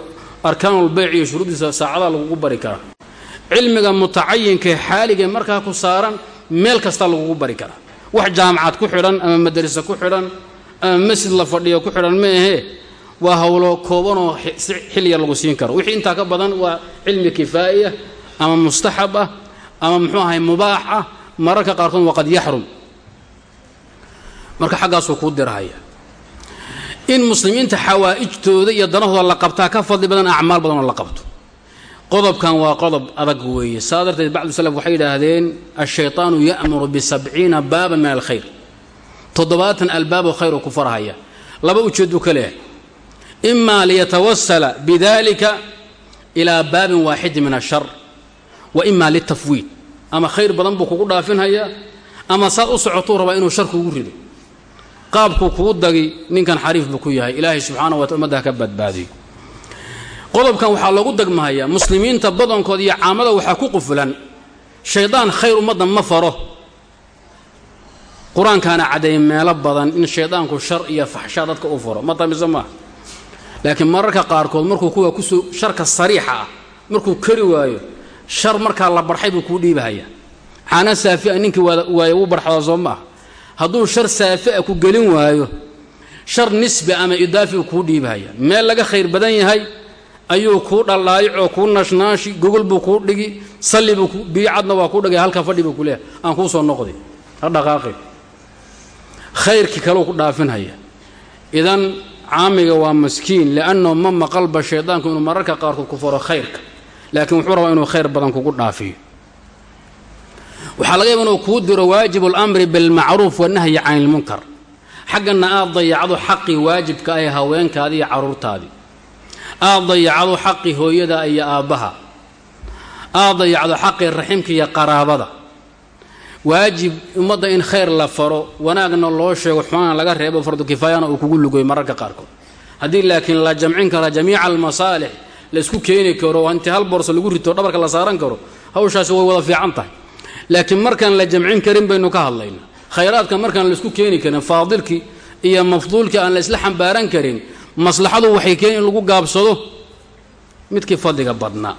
arkaanulbeyc iyo shuruuddiisa saacadaa lagugu bari karaa. Cilmiga mutacayinkae xaaligee markaa ku saaran meel kastaa lagugu bari karaa. Wax jaamacad ku xidhan ama madarisa ku xidhan ama masjid la fadhiyo ku xidhan ma ahee waa howlo koobanoo xilliya lagu siin karo. Wixii intaa ka badan waa cilmi kifaa'iya ama mustaxab ah ama muxuu ahay mubaax ah. Mararka qaarkood waa qad yaxrum. Marka xaggaasuu kuu dirahaya in muslimiinta xawaa'ijtooda iyo danahooda la qabtaa ka fadli badan acmaal badanoo la qabto. Qodobkan waa qodob adag weeye. Saa darteed bacdu salaf waxay yidhaahdeen ashayطaanu ya'muru bisabciina baaban min alkhayr. Toddobaatan albaaboo khayr oo ku farhaya laba ujeedduu ka leehay imaa liyatawasala bidalika ilaa baabin waaxidin min ashar wa ima litafwiid. Ama khayr badan buu kugu dhaafinhayaa ama saad u socotuu rabaa inuu shar kugu rido qaabkuu kuu dagi ninkan xariif buu ku yahay. Ilaahay subxaana wa taala ummadda ka badbaadiyo qodobkan waxaa loogu dagmahayaa muslimiinta badankood iyo caamada waxaa ku qufulan. Shaydaan khayr ummadda ma faro. Qur'aankaana caddeeyay meelo badan in shaydaanku shar iyo faxshaa dadka u faro ma tamise maaha laakiin mararka qaarkood markuu kuwa ku soo sharka sariixa ah markuu kari waayo shar markaa la barxay buu kuu dhiibahaya. Caana saafi ninkii waaye wuu barxdaa soo maaha hadduu shar saafi a ku gelin waayo shar nisbi ama idaafi uu kuu dhiibahaya. Meel laga khayr badan yahay ayuu kuu dhaldhaayicoo kuu nashnaashi gogol buu kuu dhigi salli buu biicadna waa kuu dhigay halka fadhi buu ku leehay aan kuu soo noqdi ha dhaqaaqi. Khayrkii kaleu ku dhaafinhaya. Idan caamiga waa maskiin li'annahu ma maqalba shaydaanku inuu mararka qaarkood ku faro khayrka. Laakiin wuxuu rabaa inuu khayr badan kugu dhaafiyo waxaa laga yaaba inuu kuu diro waajibu alamri bilmacruuf wanahyi cani ilmunkar xaggana aad dayacdo xaqii waajibka ah ee haweenkaadii iyo carruurtaadii aad dayacdo xaqii hooyada iyo aabbaha. Aad dayacdo xaqii raximka iyo qaraabada. Waajib ummadda in khayr la faro wanaagna loo sheego xumaana laga reebo fardu kifaayana uu kugu lugoy mararka qaarkood. Haddii laakiin la jamcin kara jamiica almasaalix la isku keeni karo intii hal boorso lagu rito dhabarka la saaran karo hawshaasi way wada fiican tahay laakiin markaan la jamcin karin baynu ka hadlaynaa khayraadka markaan la isku keeni karin faadilkii iyo mafduulkii aan la isla xambaaran karin maslaxadu waxay keeni in lagu gaabsado midkii fadliga badnaa.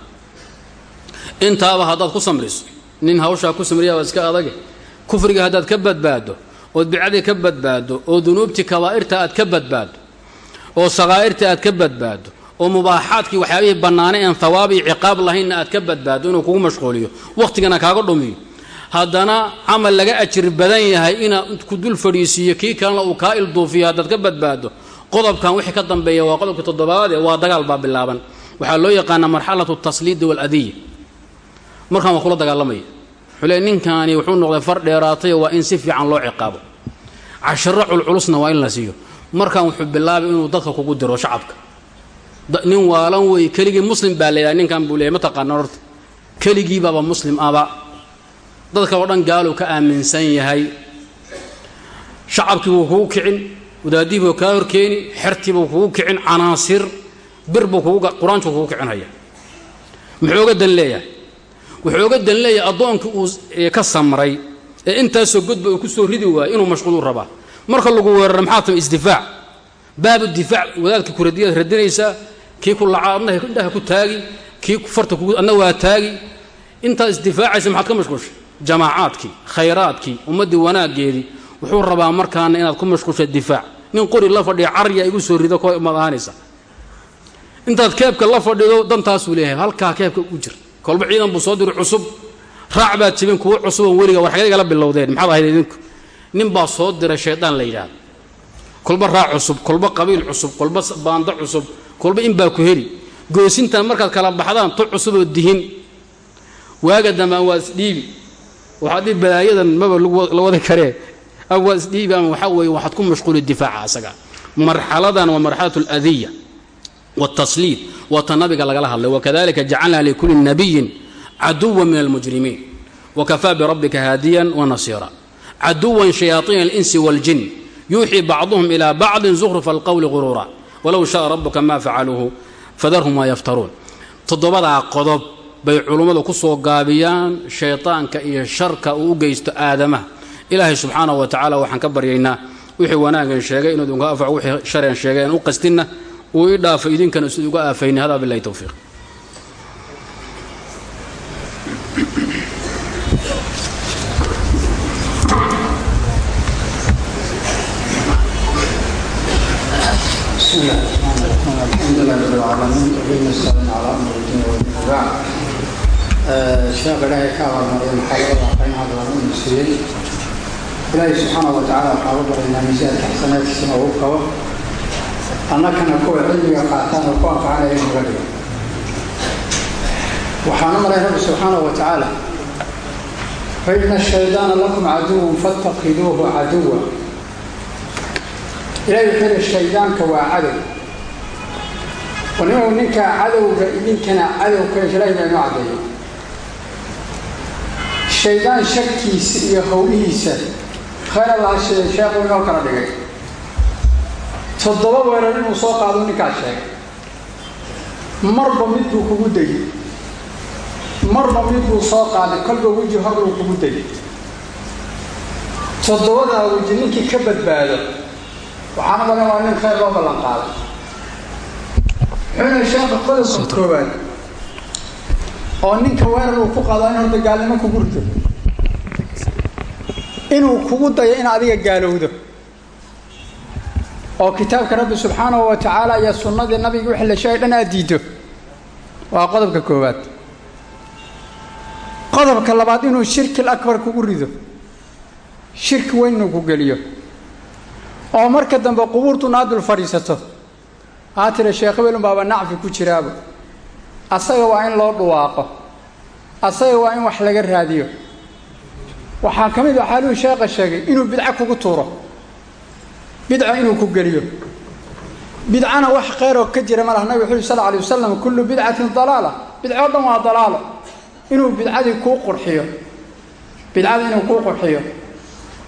Intaaba haddaad ku samriso nin hawshaa ku samriya waa iska adage. Kufriga haddaad ka badbaado ood bidcadii ka badbaado oo dunuubtii kabaa'irta aad ka badbaado oo sakaa'irtii aad ka badbaado oo mubaaxaadkii waxyaabihii bannaanay aan hawaab iyo ciqaab lahaynna aad ka badbaado inuu kugu mashquuliyo wakhtigana kaaga dhumiyo haddana camal laga ajir badan yahay inaad ku dul fadhiisiiyo kii kalena uu kaa ilduufiyo haddaad ka badbaado qodobkan wixii ka dambeeya waa qodobka toddobaade waa dagaal baa bilaaban. Waxaa loo yaqaanaa marxalatu tasliidi waladiya markaan waa kula dagaalamaya. Wuxuu leey ninkaani wuxuu noqday far dheeraatay waa in si fiican loo ciqaabo. Cashiro culculusna waa in la siiyo. Markaan wuxuu bilaabay inuu dadka kugu diro shacabka. Nin waalan wey keligii muslim baa layidhaha ninkan buu leeyay ma taqaana horta. Keligiibaaba muslim aba dadka oo dhan gaaluu ka aaminsan yahay. Shacabkii buu kugu kicin wadaadihii buu kaa horkeeni xertii buu kugu kicin canaasir bir buu qur'aankuu kugu kicinhaya muxuu oga dan leeyahay? Wuxuu oga dan leeyahay addoonkii uu ka samray ee intaasoo godba uu ku soo ridi waayo inuu mashquulu rabaa. Marka lagu weeraro maxaa tama isdifaac. Baabu difaac wadaadkii kuradiyaad radinaysaa kii ku lacaa adna indhaha ku taagi kii farta adna waa taagi. Intaad isdifaacaysa maxaad ka mashquulshay jamaacaadkii khayraadkii ummaddii wanaaggeedii wuxuu rabaa markaana inaad ku mashquulsha difaac. Nin qori la fadhiya carya igu soo rido koo maad ahaanaysa. Intaad keebka la fadhido dantaasuu leeyahay halkaa keebka u jir. Kolba ciidan buu soo diri cusub. Raac baad jibin kuwo cusuban weliga war xagee igala bilowdeen maxaad ahayd idinku? Nin baa soo diray shaydaan la yidhaahdo. Kolba raac cusub kolba qabiil cusub kolba baando cusub kolba in baa ku heli. Goosintan markaad kala baxdaan to cusuboo dihin. Waaga dambaan waa isdhiibi waaad balaayadan maba la wadi karee ama waa isdhiibi ama waxaa weeye waxaad ku mashquuli difaaca asaga. Marxaladan waa marxalatu aladiya wاtasliid waa ta nabiga lagala hadlay. Wakadalika jacalnaa likuli nabiyin caduwa min almujrimiin. Wakafaa birabbika haadiyan wanasiira caduwan shayaaiina alinsi waاljin yuuxii bacduhum ilaa bacdin zukhrufa alqowli guruura walow shaaa rabuka ma facaluuhu fadarhum waa yaftaruun. Toddobadaa qodob bay culummadu ku soo gaabiyaan shaydaanka iyo sharka uu u geysto aadamaha ilaahay subxaanahu wa tacaala waxaan ka baryaynaa wixii wanaagan sheegay inuu idinka afaco wixii shareen sheegay aan u qastinna uu ii dhaafay idinkana sid uga aafayni hadaa bilahi towfiiq بسم الله الحمد لله رب العالمين وبه نستعين على امر الدين والدين وبعد sheekh ilaahay ka abaalmariya muxaadarada qiimaha badan uu siiyey ilaahay subxaana wa tacaala waxaa uga baraynaa miisaanka xasanaadkiisana ugu qabo annagana kuwa cilmiga qaataan oo ku anfacanaya in uga dhigo waxaan u maray rabbi subxaana wa tacaala faina ashaydaana lakum caduwan fattakiduuhu caduwa ilahay wuxuu yihi shaydaanka waa cadow wanimuu ninkaa cadowga idinkana shaydaan sharkiisa iyo howlihiisa khayr allaha sheegay sheekhu inoo kala dhigay toddoba weerar inuu soo qaado ninkaas sheegay marba mid buu kugu dayey marba mid buu soo qaaday kolba weji hor uu kugu dayey toddobadaa weji ninkii ka badbaado waxaana badan waa nin khayr loo ballan qaaday xuna sheekha qodobka koowaad oo ninka weerar uu ku qaado in horta gaalnimo kugu rido. Inuu kugu dayo in adiga gaalowdo. Oo kitaabka rabbi subxaanahu wa tacaala iyo sunnadii nabiga wixii la sheegay dhan aad diiddo waa qodobka koowaad. Qodobka labaad inuu shirkil akbar kugu rido. Shirki weyn inuu ku geliyo. Oo marka dambe qubuurtu naadul fadhiisato. Haa tira sheekh hebelun baaba nacfi ku jiraaba asaga waa in loo dhuwaaqo asaga waa in wax laga raadiyo. Waxaa ka mid a xaaluhu sheekha sheegay inuu bidco kugu tuuro. Bidca inuu ku geliyo. Bidcana wax kheyroo ka jira ma laha. Nabig wuxu uri sal alay wasalam kullu bidcatin dalaala. Bidco dhan waa dalaalo. Inuu bidcadii kuu qurxiyo. Bidcada inuu kuu qurxiyo.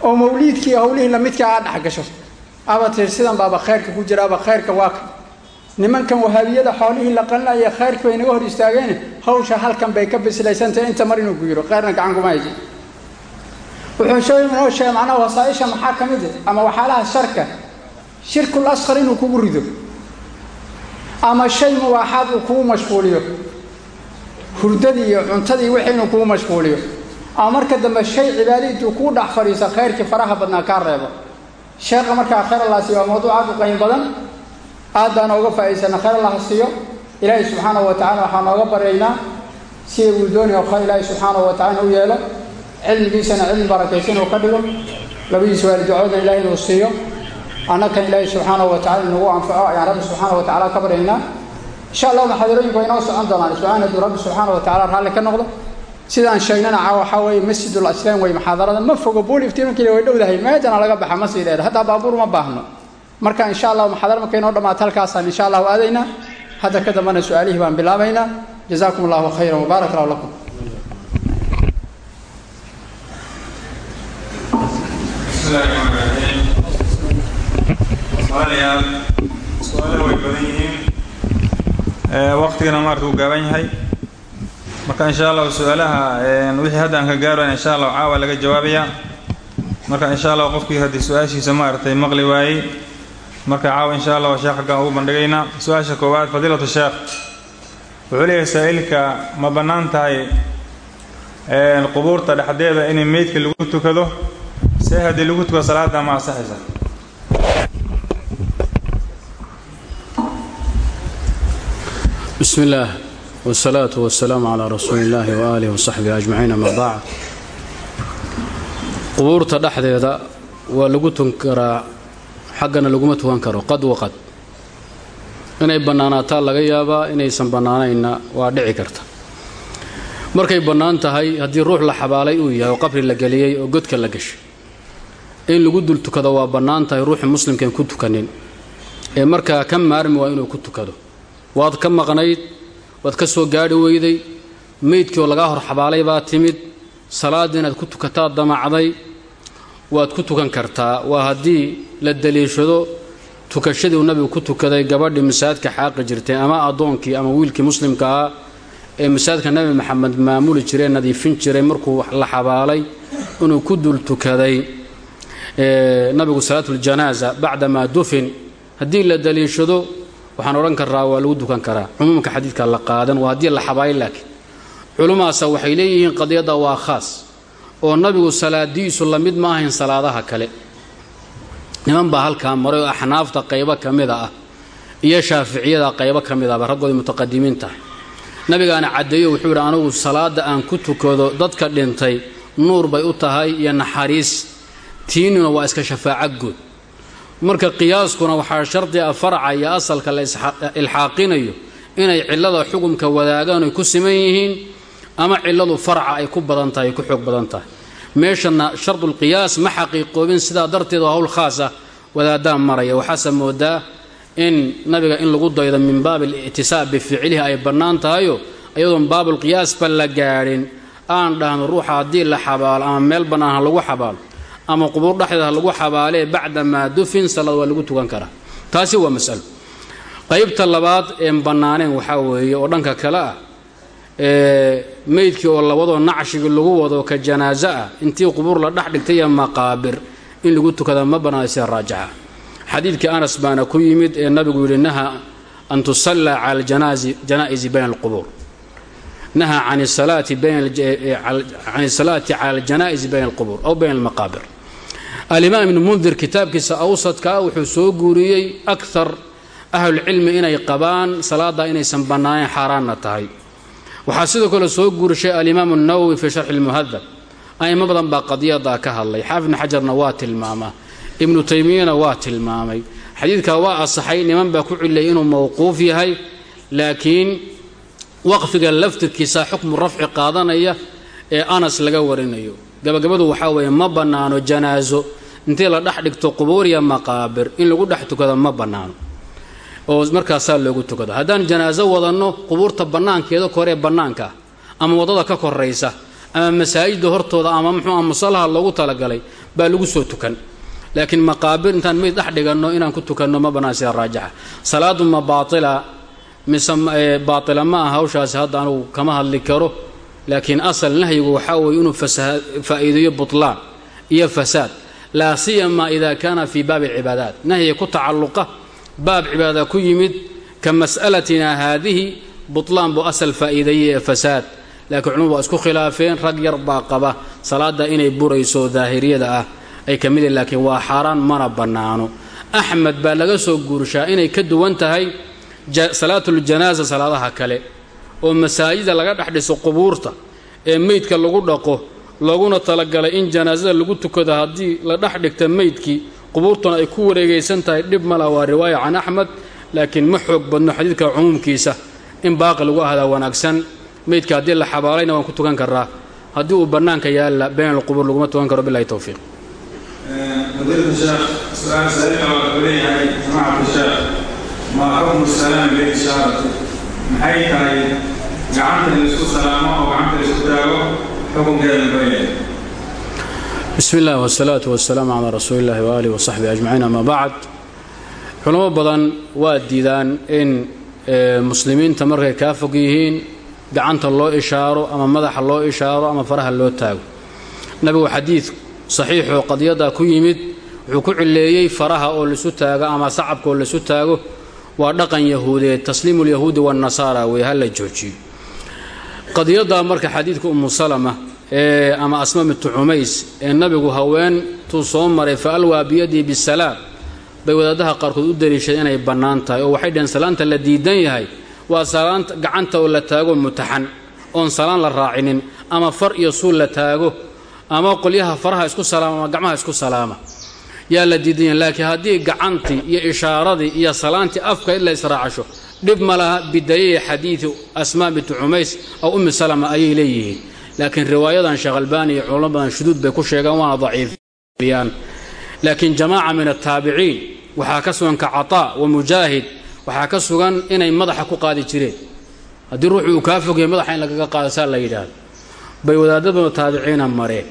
Oo mawliidkii hawlihii lamidka aad dhex gasho. Aba tir sidan baaba khayrka ku jiraaba khayrka waa nimankan wahaabiyada xoolihii la qalinaya khayrka bay naga hor istaageen hawsha halkan bay ka bislaysantahay inta mar inuu ku yiro khayrna gacan kuma haysi wuxuu sheegay macnaha wasaaisha maxaa ka mid ah? Ama waxyaalaha sharka shirkul asqar inuu kugu rido? Ama shay mubaaxaad uu kugu mashquuliyo? Hurdadii iyo cuntadii wixii inuu kugu mashquuliyo? Ama marka dambe shay cibaadadii uu kugu dhex fadhiiso khayrkii faraha badnaa kaa reebo? Sheekha markaa khayr allah siiyo waa mawduuc aad u qayn badan aad baan ooga faa'idaysana khayr allah siiyo ilaahay subxaanahu wa tacala waxaan nooga baryaynaa sida uu doonayo khayr ilaahay subxaanahu wa tacala u yeelo. Cilmigiisana cilmi barakaysan uu ka dhigo. Labadiis waaliducoodna ilaahay inuu siiyo. Annakan ilaahay subxaanahu wa tacala inagu anfaco ayaan rabbi subxaanahu wa tacala ka baryaynaa. Insha allah muxaadarooyinku way inoo socon doonaan. Su'aan hadduu rabbi subxaanahu wa tacala raalli ka noqdo sidaan sheegnana waxaa weeye masjidul islaam wey muxaadarada ma fogo markii way dhowdahay. Meejana laga baxa ma sii dheer haddaa baabuur ma baahno marka insha allah muxaadara markay inoo dhammaato halkaasaan insha allahu aadaynaa hadda ka dambana su'aalihii baan bilaabaynaa jazaakum allahu khayran wabaarak allahu lakum. Walaalayaal su'aalaha way badan yihiin. Waqtigana maarata uu gaaban yahay. Marka insha allahu su'aalaha wixii hadda aan ka gaarayna insha allahu caawa laga jawaabaya marka insha allahu qofkii haddii su'aashiisa maaragtay maqli waayey marka caawa insha allahu sheekh xaggaan ugu bandhigaynaa su'aasha koowaad fadiilatu sheekh. Wuxuu leeyahay saa-ilka ma bannaan tahay qubuurta dhexdeeda in meydka lagu tukado see haddii lagu tukado salaada ma ansaxaysa. Bismi illaah wsalaatu wasalaamu calaa rasuuli illaahi waaalihi wasaxbihi ajmaciin ama bacd. Qubuurta dhexdeeda waa lagu tukan karaa xaggana laguma tukan karo qad waqad inay bannaanaataa laga yaabaa inaysan bannaanaynna waa dhici karta. Markay bannaan tahay haddii ruux la xabaalay uu yahay oo qabri la geliyey oo godka la gashay in lagu dul tukado waa bannaan tahay ruuxii muslimkaen ku tukanin. Ee markaa ka maarmi waa inuu ku tukado. Waad ka maqnayd waad ka soo gaadhi weyday meydkii oo lagaa hor xabaalay baa timid salaaddii inaad ku tukataa damacday waad ku tukan kartaa. Waa haddii la daliishado tukashadii uu nabigu ku tukaday gabadhii masaajidka xaaqi jirtay ama addoonkii ama wiilkii muslimka ah ee masaajidka nebi maxamed maamuli jiray nadiifin jiray markuu la xabaalay inuu ku dul tukaday nabigu salaatuljanaaza bacdamaa dufin. Haddii la daliishado waxaan odhan karaa waa lagu dukan karaa. Cumuumka xadiidka la qaadan waa haddii la xabaalay laakiin culummaasa waxay leeyihiin qadiyadda waa khaas oo nabigu salaadiisu la mid ma ahayn salaadaha kale. Niman baa halkaa maray oo axnaafta qaybo ka mida ah iyo shaaficiyada qaybo ka mid ahba raggoodii mutaqadimiin tahay nabigaana caddeeyo wuxuu yidhi anugu salaadda aan ku tukado dadka dhintay nuur bay u tahay iyo naxariis. Tiinina waa iska shafaaco guud. Marka qiyaaskuna waxaa shardiga faraca iyo asalka la ilxaaqinayo inay cillada xukumka wadaagaan oy ku siman yihiin ama cilladu faraca ay ku badan tahay ay ku xoog badan tahay meeshana shardulqiyaas ma xaqiiqoobin sidaa darteed waa hawl khaas ah. Wadaadaan maraya waxaase moodaa in nabiga in lagu daydo min baabi alictisaab bificlihi ay bannaan tahayo iyadoon baabulqiyaasba la gaadhin. Aan dhahno ruuxa haddii la xabaalo ama meel bannaan ha lagu xabaalo ama qubuur dhexdeeda ha lagu xabaalee bacda maa dufin salaad waa lagu tukan karaa. Taasi waa masalo qaybta labaad een bannaaneen waxaa weeye oo dhanka kale ah meydkii oo labadoo nacshigii lagu wado ka janaaso ah intii qubuur la dhex dhigtay iyo maqaabir. In lagu tukada ma bannaana sida raajixa xadiidkii anas baana ku yimid ee nabigu yidhi naha an tusallaa cala aljanaa'izi bayna alqubuur. Naha can salaati cala aljanaa'izi bayna alqubuur aw bayna almaqaabir. Alimaam ibnu mundir kitaabkiisa awsadka wuxuu soo guuriyey akar ahlulcilmi inay qabaan salaaddaa inaysan bannaanayn xaaraanna tahay waxaa sidoo kale soo guurishay alimaamu nawowi fii sharxi lmuhadab a'imo badan baa qadiyadaa ka hadlay. Xaafid ibnu xajarna waa tilmaamaa ibnu taymiyana waa tilmaamay. Xadiidkaa waa asaxay. Niman baa ku cilayay inuu mowquuf yahay. Laakiin waqfiga laftirkiisa xukmu rafci qaadanaya ee anas laga warinayo. Gabagabadu waxaa weeye ma bannaano janaaso intii la dhex dhigto qubuuriya maqaabir? In lagu dhex tukado ma bannaano oo markaasaa loogu tukado. Haddaan janaaso wadanno qubuurta bannaankeeda koree bannaanka ah ama waddada ka koraysa ama masaajidda hortooda ama muxuu ah musallaha loogu talagalay baa lagu soo tukan. Laakiin maqaabir intaan meyd dhex dhiganno inaan ku tukanno ma bannaan sida raajixa salaadu ma baatila mise baatila ma aha hawshaasi hadda anugu kama hadli karo. Laakiin asal nahyigu waxaa weeye inuu faa'iideeyo butlaan iyo fasaad. Laa siyama ida kaana fii baabi alcibaadaat nahyiga ku tacalluqa baab cibaada ku yimid ka mas'alatina haadihi butlaan buu asal faa'iideeyey ee fasaad. Laakiin culimadu waa isku khilaafeen rag yar baa qaba. Salaadda inay burayso daahiriyada ah ay ka mid yihiin laakiin waa xaaraan mana bannaano. Axmed baa laga soo guurshaa inay ka duwan tahay salaatuljanaaza salaadaha kale oo masaajida laga dhex dhiso qubuurta ee meydka lagu dhaqo looguna talagalay in janaasada lagu tukado haddii la dhex dhigta meydkii qubuurtuna ay ku wareegaysan tahay dhib mala waa riwaaya can axmed laakiin ma xoog badno xadiidka cumuumkiisa. In baaqi lagu ahdaa wanaagsan meydka haddii la xabaalayna waan ku tukan karaa haddii uu bannaanka yaalla bayn alqubuur laguma tukan karo bilahi towfiiq fadiilata sheekh su'aal sariica waa ku leeyahay samacatu sheekh maxay tahay gacanta la isku salaamo oo gacanta la isku taago xukunkeeda muxuu bismi illah wsalaatu wasalaamu calaa rasuuli illahi waaalih wasaxbi ajmaciin ama bacd culamo badan waa diidaan in muslimiinta markay kaa fog yihiin gacanta loo ishaaro ama madaxa loo ishaaro ama faraha loo taago. Nabigu xadiid saxiixoo qadiyaddaa ku yimid wuxuu ku cileeyey faraha oo laisu taago ama sacabka oo laisu taago waa dhaqan yahuudeed tasliimu lyahuudi waannasaara wey ha la joojiyo. Qadiyaddaa marka xadiidka umu ama asma bintu cumays ee nabigu haweentuu soo maray fa alwaa biyadii bisalaam bay wadaadaha qaarkood u daliishadeen inay bannaan tahay oo waxay dhaheen salaanta la diidan yahay waa salaanta gacanta oo la taago mutaxan oon salaan la raacinin ama far iyo suul la taago ama qolyaha faraha isku salaama ama gacmaha isku salaama. Yaa la diidan yahay laakiin haddii gacantii iyo ishaaradii iyo salaantii afka in la israacasho dhib ma laha bidaliili xadiidi asmaa bintu cumays aw ummi salama ayay leeyihiin laakiin riwaayadan sheekh albaani iyo culamo badan shuduud bay ku sheegaan waana daciifiyaan laakiin jamaaca min ataabiciin waxaa ka sugan ka cataa wa mujaahid waxaa ka sugan inay madaxa ku qaadi jireen. Haddii ruuxu uu kaa fogyahay madaxa in lagaga qaado saa la yidhaahdo. Bay wadaadaduna taabiciina mareen.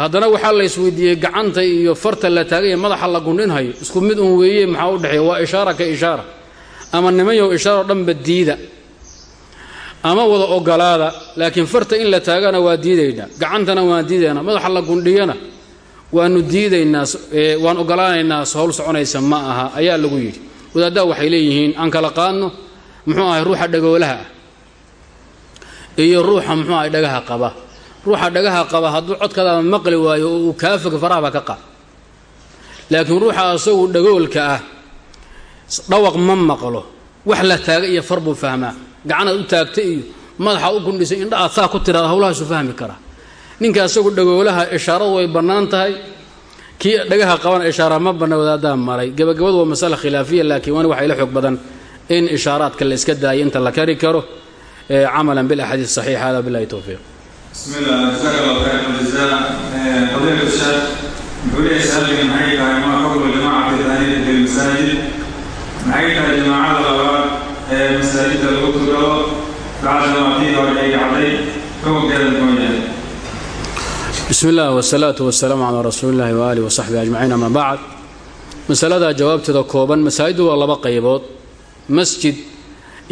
Haddana waxaa la isweydiiyey gacanta iyo farta la taagay ee madaxa la gundhinhayo. Isku mid un weeye maxaa u dhexeeya? Waa ishaara ka ishaara. Ama nimanyow ishaaro dhanba diida ama wada ogolaada laakiin farta in la taagana waa diidaynaa gacantana waan diidaynaa madaxa la gundhiyana waanu diidaynaa waan ogolaanaynaa howl soconaysa ma aha ayaa lagu yidhi. Wadaaddaa waxay leeyihiin aan kala qaadno muxuu ahay ruuxa dhagoolaha? Ah iyo ruuxa muxuu ahay dhagaha qaba. Ruuxa dhagaha qaba hadduu codkadaaba maqli waayo oo uu kaa fog farahaba ka qaad laakiin ruuxa asagu dhagoolka ah dhawaq ma maqlo. Wax la taaga iyo far buu fahmaa gacanaad u taagta iyo madaxa u kundhisay indha aad saa ku tiraada hawlahaasu fahmi karaa ninka isagu dhagoolaha ishaaradu way bannaan tahay kii dhagaha qaban ishaara ma banna wadaaddaa maray. Gabagabadu waa masale khilaafiya laakiin wani waxay la xoog badan in ishaaraadka la iska daayo inta la kari karo camala bilaxaadiis saxiixa hada bilahi towfiiq bismi llah jazaak. Allah khayr aljaza fadiilatu muxuu leeyahay saaligi maxay tahay? Maa xukmu jamaacati tahniid maxay tahay jamaacada ee masaajidda lagu tukado bacda jamactihi hore ay dhacday xukunkeeda muxuu yahay bismi illah wasalaatu wasalaamu calaa rasuulillahi waaalihi wasaxbihi ajmaciin ama bacd masaladaa jawaabteeda kooban masaajiddu waa laba qaybood. Masjid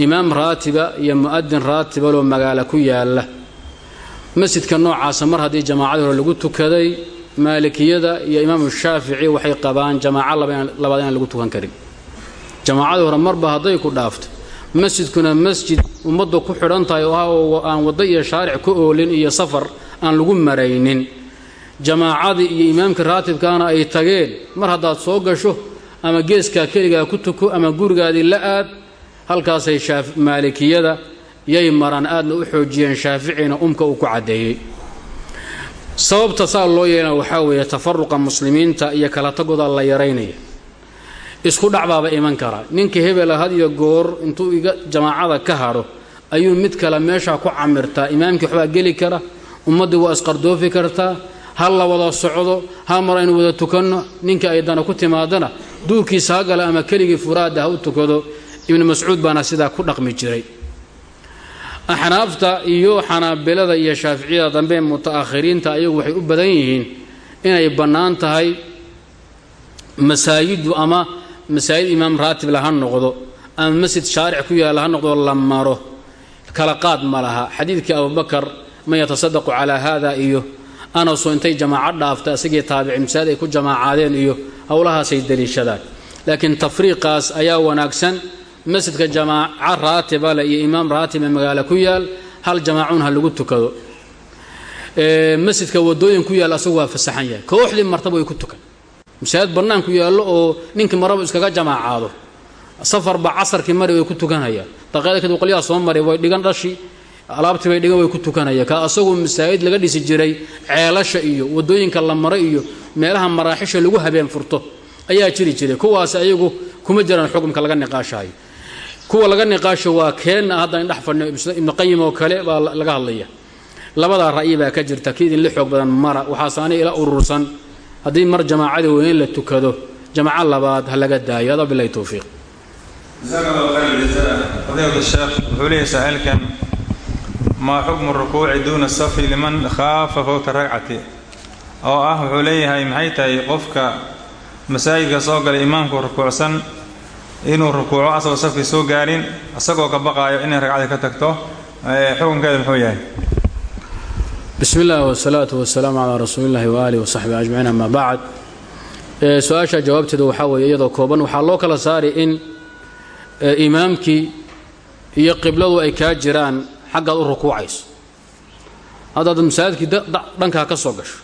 imaam raatiba iyo mu'adin raatiba loo magaalo ku yaalla masjidka noocaasa mar haddii jamaacadii hore lagu tukaday maalikiyada iyo imaamu shaafici waxay qabaan jamaaco labaad inaan lagu tukan karin. Jamaacadii hore marba hadday ku dhaafto masjidkuna masjid ummadda ku xidhan tahay oo aan waddo iyo shaaric ku oolin iyo safar aan lagu maraynin. Jamaacadii iyo imaamkii raatibkaana ay tageen mar haddaad soo gasho ama geeskaa keligaa ku tuko ama gurigaadii la aad halkaasay maalikiyada yay maraan aadna u xoojiyeen shaaficina umka uu ku caddeeyey. Sababta saa loo yeelana waxaa weeye tafaruqa muslimiinta iyo kala tagooda la yaraynaya isku dhacbaaba iman karaa ninka hebela had iyo goor intuu iga jamaacada ka hadho ayuu mid kale meeshaa ku camirtaa imaamkii waxbaa geli kara ummaddii waa isqardoofi kartaa ha la wada socdo ha mar aynu wada tukanno ninka ay dana ku timaadana duurkiisa ha gala ama keligii furaada ha u tukado ibnu mascuud baana sidaa ku dhaqmi jiray. Axnaafta iyo xanaabilada iyo shaaficiyada dambe muta'akhiriinta ayagu waxay u badan yihiin inay bannaan tahay masaajiddu ama masaajid imaam raatibla ha noqdo ama masjid shaaric ku yaalla ha noqdo la maro. Kala qaad ma laha. Xadiidkii abubakar man yatasadaqu calaa haada iyo anasoo intay jamaaco dhaafta isagii taabicin masaajid ay ku jamaacaadeen iyo howlahaasay deliishadaan. Laakiin tafriiqaas ayaa wanaagsan. Masjidka jamaaco raatiba leh iyo imaam raatiba magaalo ku yaal hal jamaacun ha lagu tukado. Masjidka wadooyin ku yaal asagu waa fasaxan yahay. Kooxdii martaba way ku tukan masaajid bannaanku yaallo oo ninkii maraba iskaga jamaacaado safarba casarkii mari way ku tukanayaan daqiiqada kadib qolyaha soo maray way dhigan dhashi alaabtii bay dhigan way ku tukanayaan ka asagu masaajid laga dhisi jiray ceelasha iyo waddooyinka la maro iyo meelaha maraaxisha lagu habeen furto ayaa jiri jiray. Kuwaas ayagu kuma jiraan xukumka laga niqaashayo kuwa laga niqaasho waa keenna hadda in dhex fadhino ibnu qayim oo kale baa laga hadlaya. Labadaa ra'yi baa ka jirta ki idinla xoog badan mara. Waxaase ila urursan haddii mar jamaacada weyn la tukado jamaaco labaad ha laga daayo. Adaa bilahi towfiiq fadiilata sheekh wuxuu leeyahay saa'ilkan maa xukmu rukuuci duuna safi liman khaafa fowta ragcati? Oo ah wuxuu leeyahay maxay tahay qofka masaajidka soo galay imaamku rukuucsan inuu rukuuco asagoo safkii soo gaarin isagoo ka baqaayo inay ragcadii ka tagto? Xukunkeeda muxuu yahay bismi illah wsalaatu wasalaamu calaa rasuuli illahi waaalihi wasaxbi ajmaciin amaa bacd su'aasha jawaabteeda waxaa weeye iyadoo kooban waxaa loo kala saari in imaamkii iyo qibladu ay kaa jiraan xaggaad u rukuucayso. Haddaad masaajidkii dhankaa ka soo gasho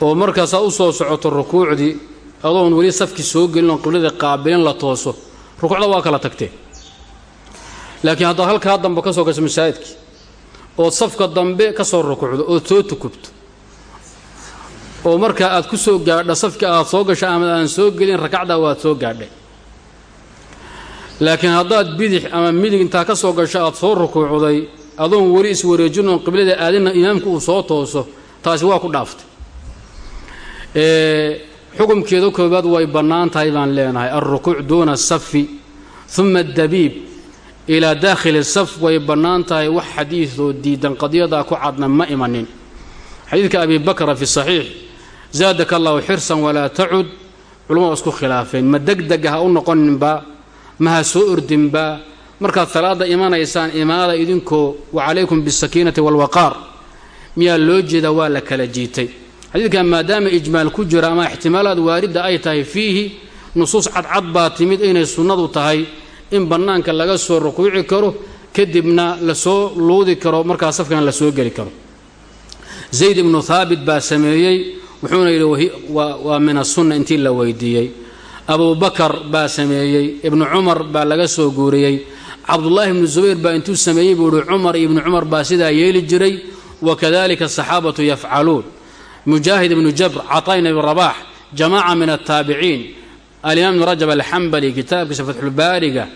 oo markaasaa u soo socoto rukuucdii adoon weli safkii soo gelin oo qibladii qaabilin la tooso rukuucda waa kala tagteen. Laakiin haddaad halkaa dambe ka soo gasho ood safka dambe ka soo rukuucdo ood soo tukubto. oo markaa aad ku soo gaadha safkii aad soo gasho ama aan soo gelin rakacdaa waad soo gaadhay. laakiin haddaad bidix ama midig intaa ka soo gasho aad soo rukuucday adoon weli iswareejin oon qiblada aadina imaamku uu soo tooso taasi waa ku dhaaftay. Xukumkeeda koobaad way bannaan tahay baan leenahay alrukuuc duuna asafi uma addabiib ilaa daakhili saf way bannaan tahay wax xadiidoo diidan qadiyadaa ku cadna ma imanin. Xadiidka abi bakra fi saxiix zaadaka allahu xirsan walaa tacud. Culamadu isku khilaafeen ma degdega ha u noqoninba ma ha soo ordinba markaad salaadda imanaysaan imaada idinkoo wa calaykum bisakiinati waalwaqaar miyaa loo jeedaa waa la kala jiitay. Xadiidkan maadaama ijmaal ku jira ama ixtimaalaad waaridda ay tahay fiihi nusuus cadcad baa timid inay sunnadu tahay in bannaanka laga soo rukuuci karo kadibna la soo luudi karo markaa safkan la soo geli karo. Zayd ibnu haabit baa sameeyey wuxuuna yidhi waa min asunna intii la weydiiyey. Abubakar baa sameeyey ibnu cumar baa laga soo guuriyey. Cabdullaahi ibnu zubayr baa intuu sameeyey buu ihi cumar iyo ibnu cumar baa sidaa yeeli jiray wakadalika asaxaabatu yafcaluun. Mujaahid ibnu jabr caطayn ibn rabax jamaaca min altaabiciin alimaam ibn rajab alxambali kitaabkiisa fatxulbaariga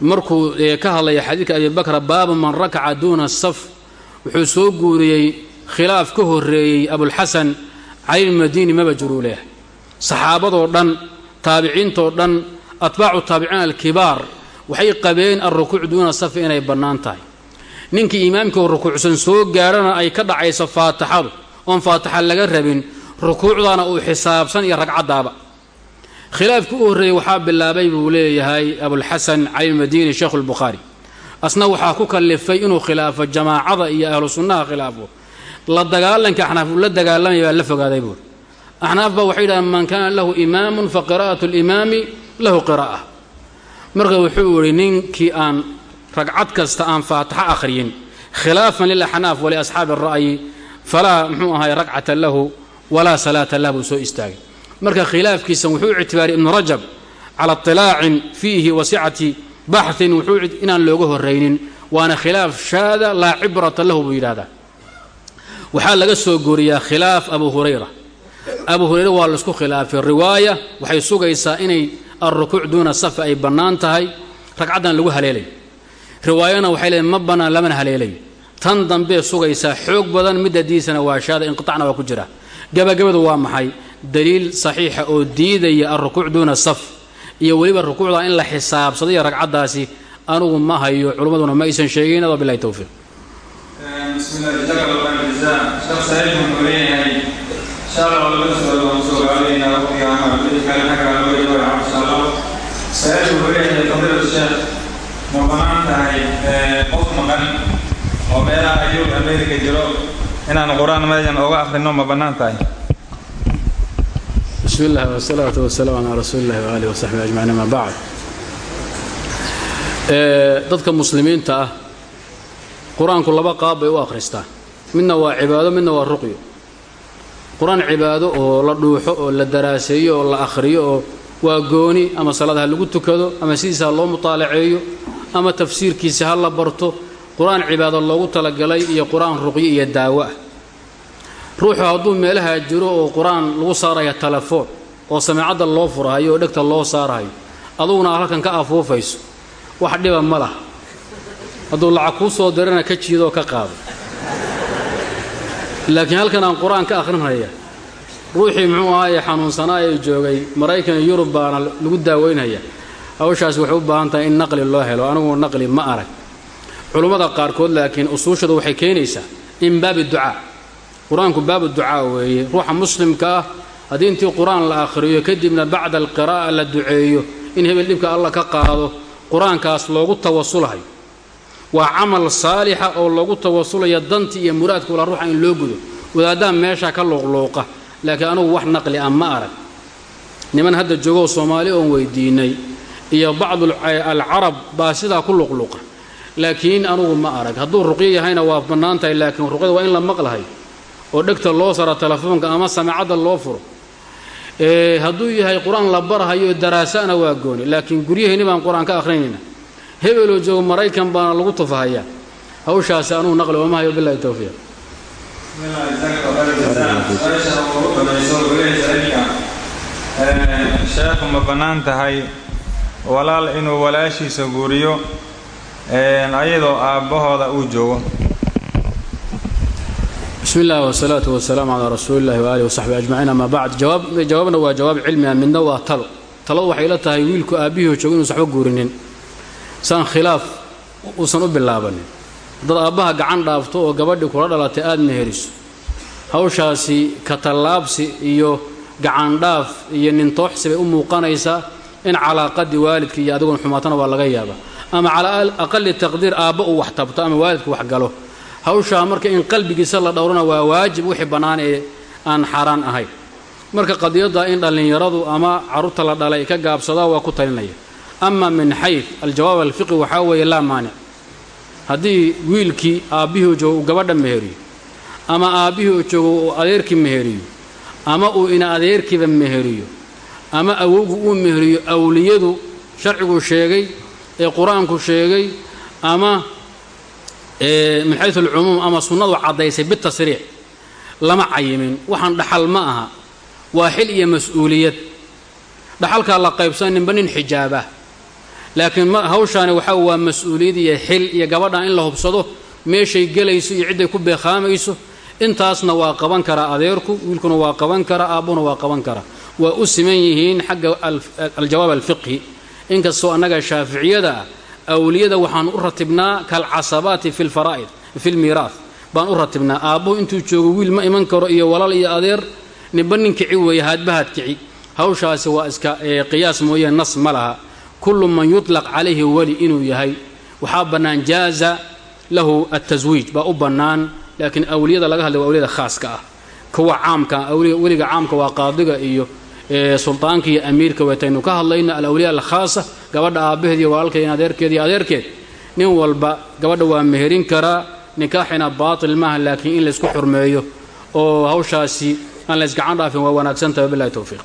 markuu ka hadlaya xadiidka abi bakra baabu man rakaca duuna saf wuxuu soo guuriyey khilaaf ka horeeyey abulxasan cali lmadini maba jiruu leeyahay saxaabadoo dhan taabiciintoo dhan atbaacu taabiciin alkibaar waxay qabeen alrukuuc duuna safi inay bannaan tahay. Ninkii imaamkii rukuucsan soo gaarhana ay ka dhacayso faatixadu oon faatixa laga rabin rukuucdaana uu xisaabsan iyo ragcaddaaba khilaafkii u horreeyey waxaa bilaabay buu leeyahay abulxasan cali lmadiini sheekhu lbukhaari asna waxaa ku kallifay inuu khilaafo jamaacada iyo ahlu sunnaha khilaafo. La dagaalanka axnaaf la dagaalamaya baa la fogaaday buuri axnaaf baa waxay yidhahdeen man kaana lahu imaamun fa qiraa'atu limaami lahu qiraa'a marka wuxuu yidhi ninkii aan ragcad kasta aan faataxo akhriyin khilaafan lilaxnaaf waliasxaabi ara'yi falaa muxuu ahay ragcata lahu walaa salaata lah buu soo istaagay marka khilaafkiisan wuxuu ictibaariyay ibnu rajab cala iطilaacin fiihi wa sicati baxin wuxuu inaan looga horraynin waana khilaaf shaada laa cibrata lahu buu yidhahdaa waxaa laga soo gooriyaa khilaaf abu hurayra. Abu hurayra waa la isku khilaafay. Riwaaya waxay sugaysaa inay alrukuuc duuna safi ay bannaan tahay ragcaddan lagu haleelayo riwaayana waxay leedahay ma bannaan lamana haleelayo tan dambee sugaysaa xoog badan midda diisana waa shaada inqiطacna waa ku jira. Gabagabadu waa maxay daliil saxiixa oo diidaya alrukuuc duuna saf iyo weliba rukuucda in la xisaabsadayo ragcaddaasi anugu ma hayo culummaduna ma aysan sheegin ado bilahi towfiiq ma bannaan tahay qof maqan oo meelaha yurub america jiro inaan qur'aan meejan oga akhrino ma bannaan tahay bismi illah wsalaatu wasalaamu calaa rasuuli illahi waaalih wasaxbi ajmaciin ama bacd dadka muslimiinta ah qur'aanku laba qaab bay u akhristaan midna waa cibaado midna waa ruqyo. Qur'aan cibaado oo la dhuuxo oo la daraaseeyo oo la akhriyo oo waa gooni ama salaad ha lagu tukado ama sidiisa ha loo mutaalaceeyo ama tafsiirkiisa ha la barto qur'aan cibaado loogu talagalay iyo qur'aan ruqyo iyo daawo ah ruuxu hadduu meelaha jiro oo qur'aan lagu saaraya telefoon oo samiicadda loo furahayo oo dhegta loo saarahayo aduguna halkan ka afuufayso wax dhiba ma laha. Hadduu lacag kuu soo dirana ka jiidoo ka qaado. Laakiin halkan aan qur'aan ka akhrinhaya ruuxii muxuu ahaaye xanuunsanaa joogay maraykan iyo yurub baana lagu daaweynaya. Hawshaasi waxay u baahan tahay in naqli loo helo anigu naqli ma arag. Culummada qaarkood laakiin usuushadu waxay keenaysaa in baabi ducaa qur'aanku baabu ducaa weeye. Ruuxa muslimka ah haddii intii qur'aan la akhriyo kadibna bacda alqiraa'a la duceeyo in hebel dhibka alla ka qaado qur'aankaas loogu tawasulahayo waa camal saalixa oo loogu tawasulayo dantii iyo muraadka wala ruuxa in loo gudo. Wadaaddaha meesha ka luuqluuqa laakiin anugu wax naqli ah ma arag. Niman hadda joogoo soomaali oon weydiinay iyo bacdu alcarab baa sidaa ku luqluuqa. Laakiin anugu ma arag. Hadduu ruqyo yahayna waa bannaan tahay laakiin ruqyada waa in la maqlahay oo dhegta loo saro telefoonka ama samicadda loo furo. Hadduu yahay qur'aan la barahayo daraasana waa gooni. Laakiin guryaheenni baan qur'aan ka akhrinayna hebeloo joogo maraykan baana lagu tufahayaa hawshaasi anugu naqli ooma hayo bilahi towfiiq sheekhu ma bannaan tahay walaal inuu walaashiisa guuriyo ayadoo aabbahooda uu joogo bismi illah wsalaatu wasalaamu calaa rasuuli illahi waaalih wasaxbi ajmaciin ama bacd jawaab jawaabna waa jawaab cilmi ah midna waa talo. Taladu waxay la tahay wiilku aabbihii joogo inuusan waxba guurinin. Saan khilaaf uusan u bilaabanin. Haddaad aabbaha gacan dhaafto oo gabadhii kula dhalatay aada meheriso hawshaasi ka tallaabsi iyo gacandhaaf iyo nintooxsi bay u muuqanaysaa in calaaqadii waalidka iyo adiguna xumaatana waa laga yaabaa. Ama calaa aqali taqdiir aabba uu wax tabto ama waalidku wax galo hawshaa marka in qalbigiisa la dhowrana waa waajib wixii bannaan ee aan xaaraan ahayn marka qadiyadda in dhallinyaradu ama carruurta la dhalay ka gaabsadaa waa ku talinaya. Ama min xayd aljawaab alfiqi waxaa weeye laa maanic haddii wiilkii aabbihii joogo uu gabadha meheriyo ama aabbihii oo joogo uu adeerkii meheriyo ama uu ina adeerkiiba meheriyo ama awowgu uu meheriyo awliyadu sharcigu sheegay ee qur'aanku sheegay ama min xayu alcumuum ama sunnadu caddaysay bitasriix lama cayimin. Waxaan dhaxal ma aha. Waa xil iyo mas'uuliyad. Dhaxalkaa la qaybsan ninba nin xijaabah. Laakiin hawshaani waxaa waa mas'uuliyad iyo xil iyo gabadhan in la hubsado meeshay gelayso iyo cidday ku beekhaamayso intaasna waa qaban karaa adeerku wiilkuna waa qaban karaa aabbuna waa qaban karaa waa u siman yihiin xagga aljawaab alfiqhi. Inkastoo annaga shaaficiyada ah awliyada waxaan u ratibnaa kalcasabaati fi lfaraa'id fi lmiiraah baan u ratibnaa aabbuhu intuu joogo wiil ma iman karo iyo walaal iyo adeer ninba nin kici weeye haadbahaad kici. Hawshaasi waa iska qiyaas mooyee nas ma laha. Kullu man yutlaq calayhi weli inuu yahay. Waxaa bannaan jaaza lahu altaswiij baa u bannaan laakiin awliyada laga hadlay waa awliyada khaaska ah. Kuwa caamka weliga caamka waa qaadiga iyo sultaanka iyo amiirka waytaynu ka hadlayna alawliya alkhaasa gabadha aabbaheed iyo walaalkeed iyo adeerkeed iyo adeerkeed. Nin walba gabadha waa meherin karaa nikaaxina baatil maaha laakiin in laysku xurmeeyo oo hawshaasi aan laysgacan dhaafin waa wanaagsan tahay wabilahi towfiiq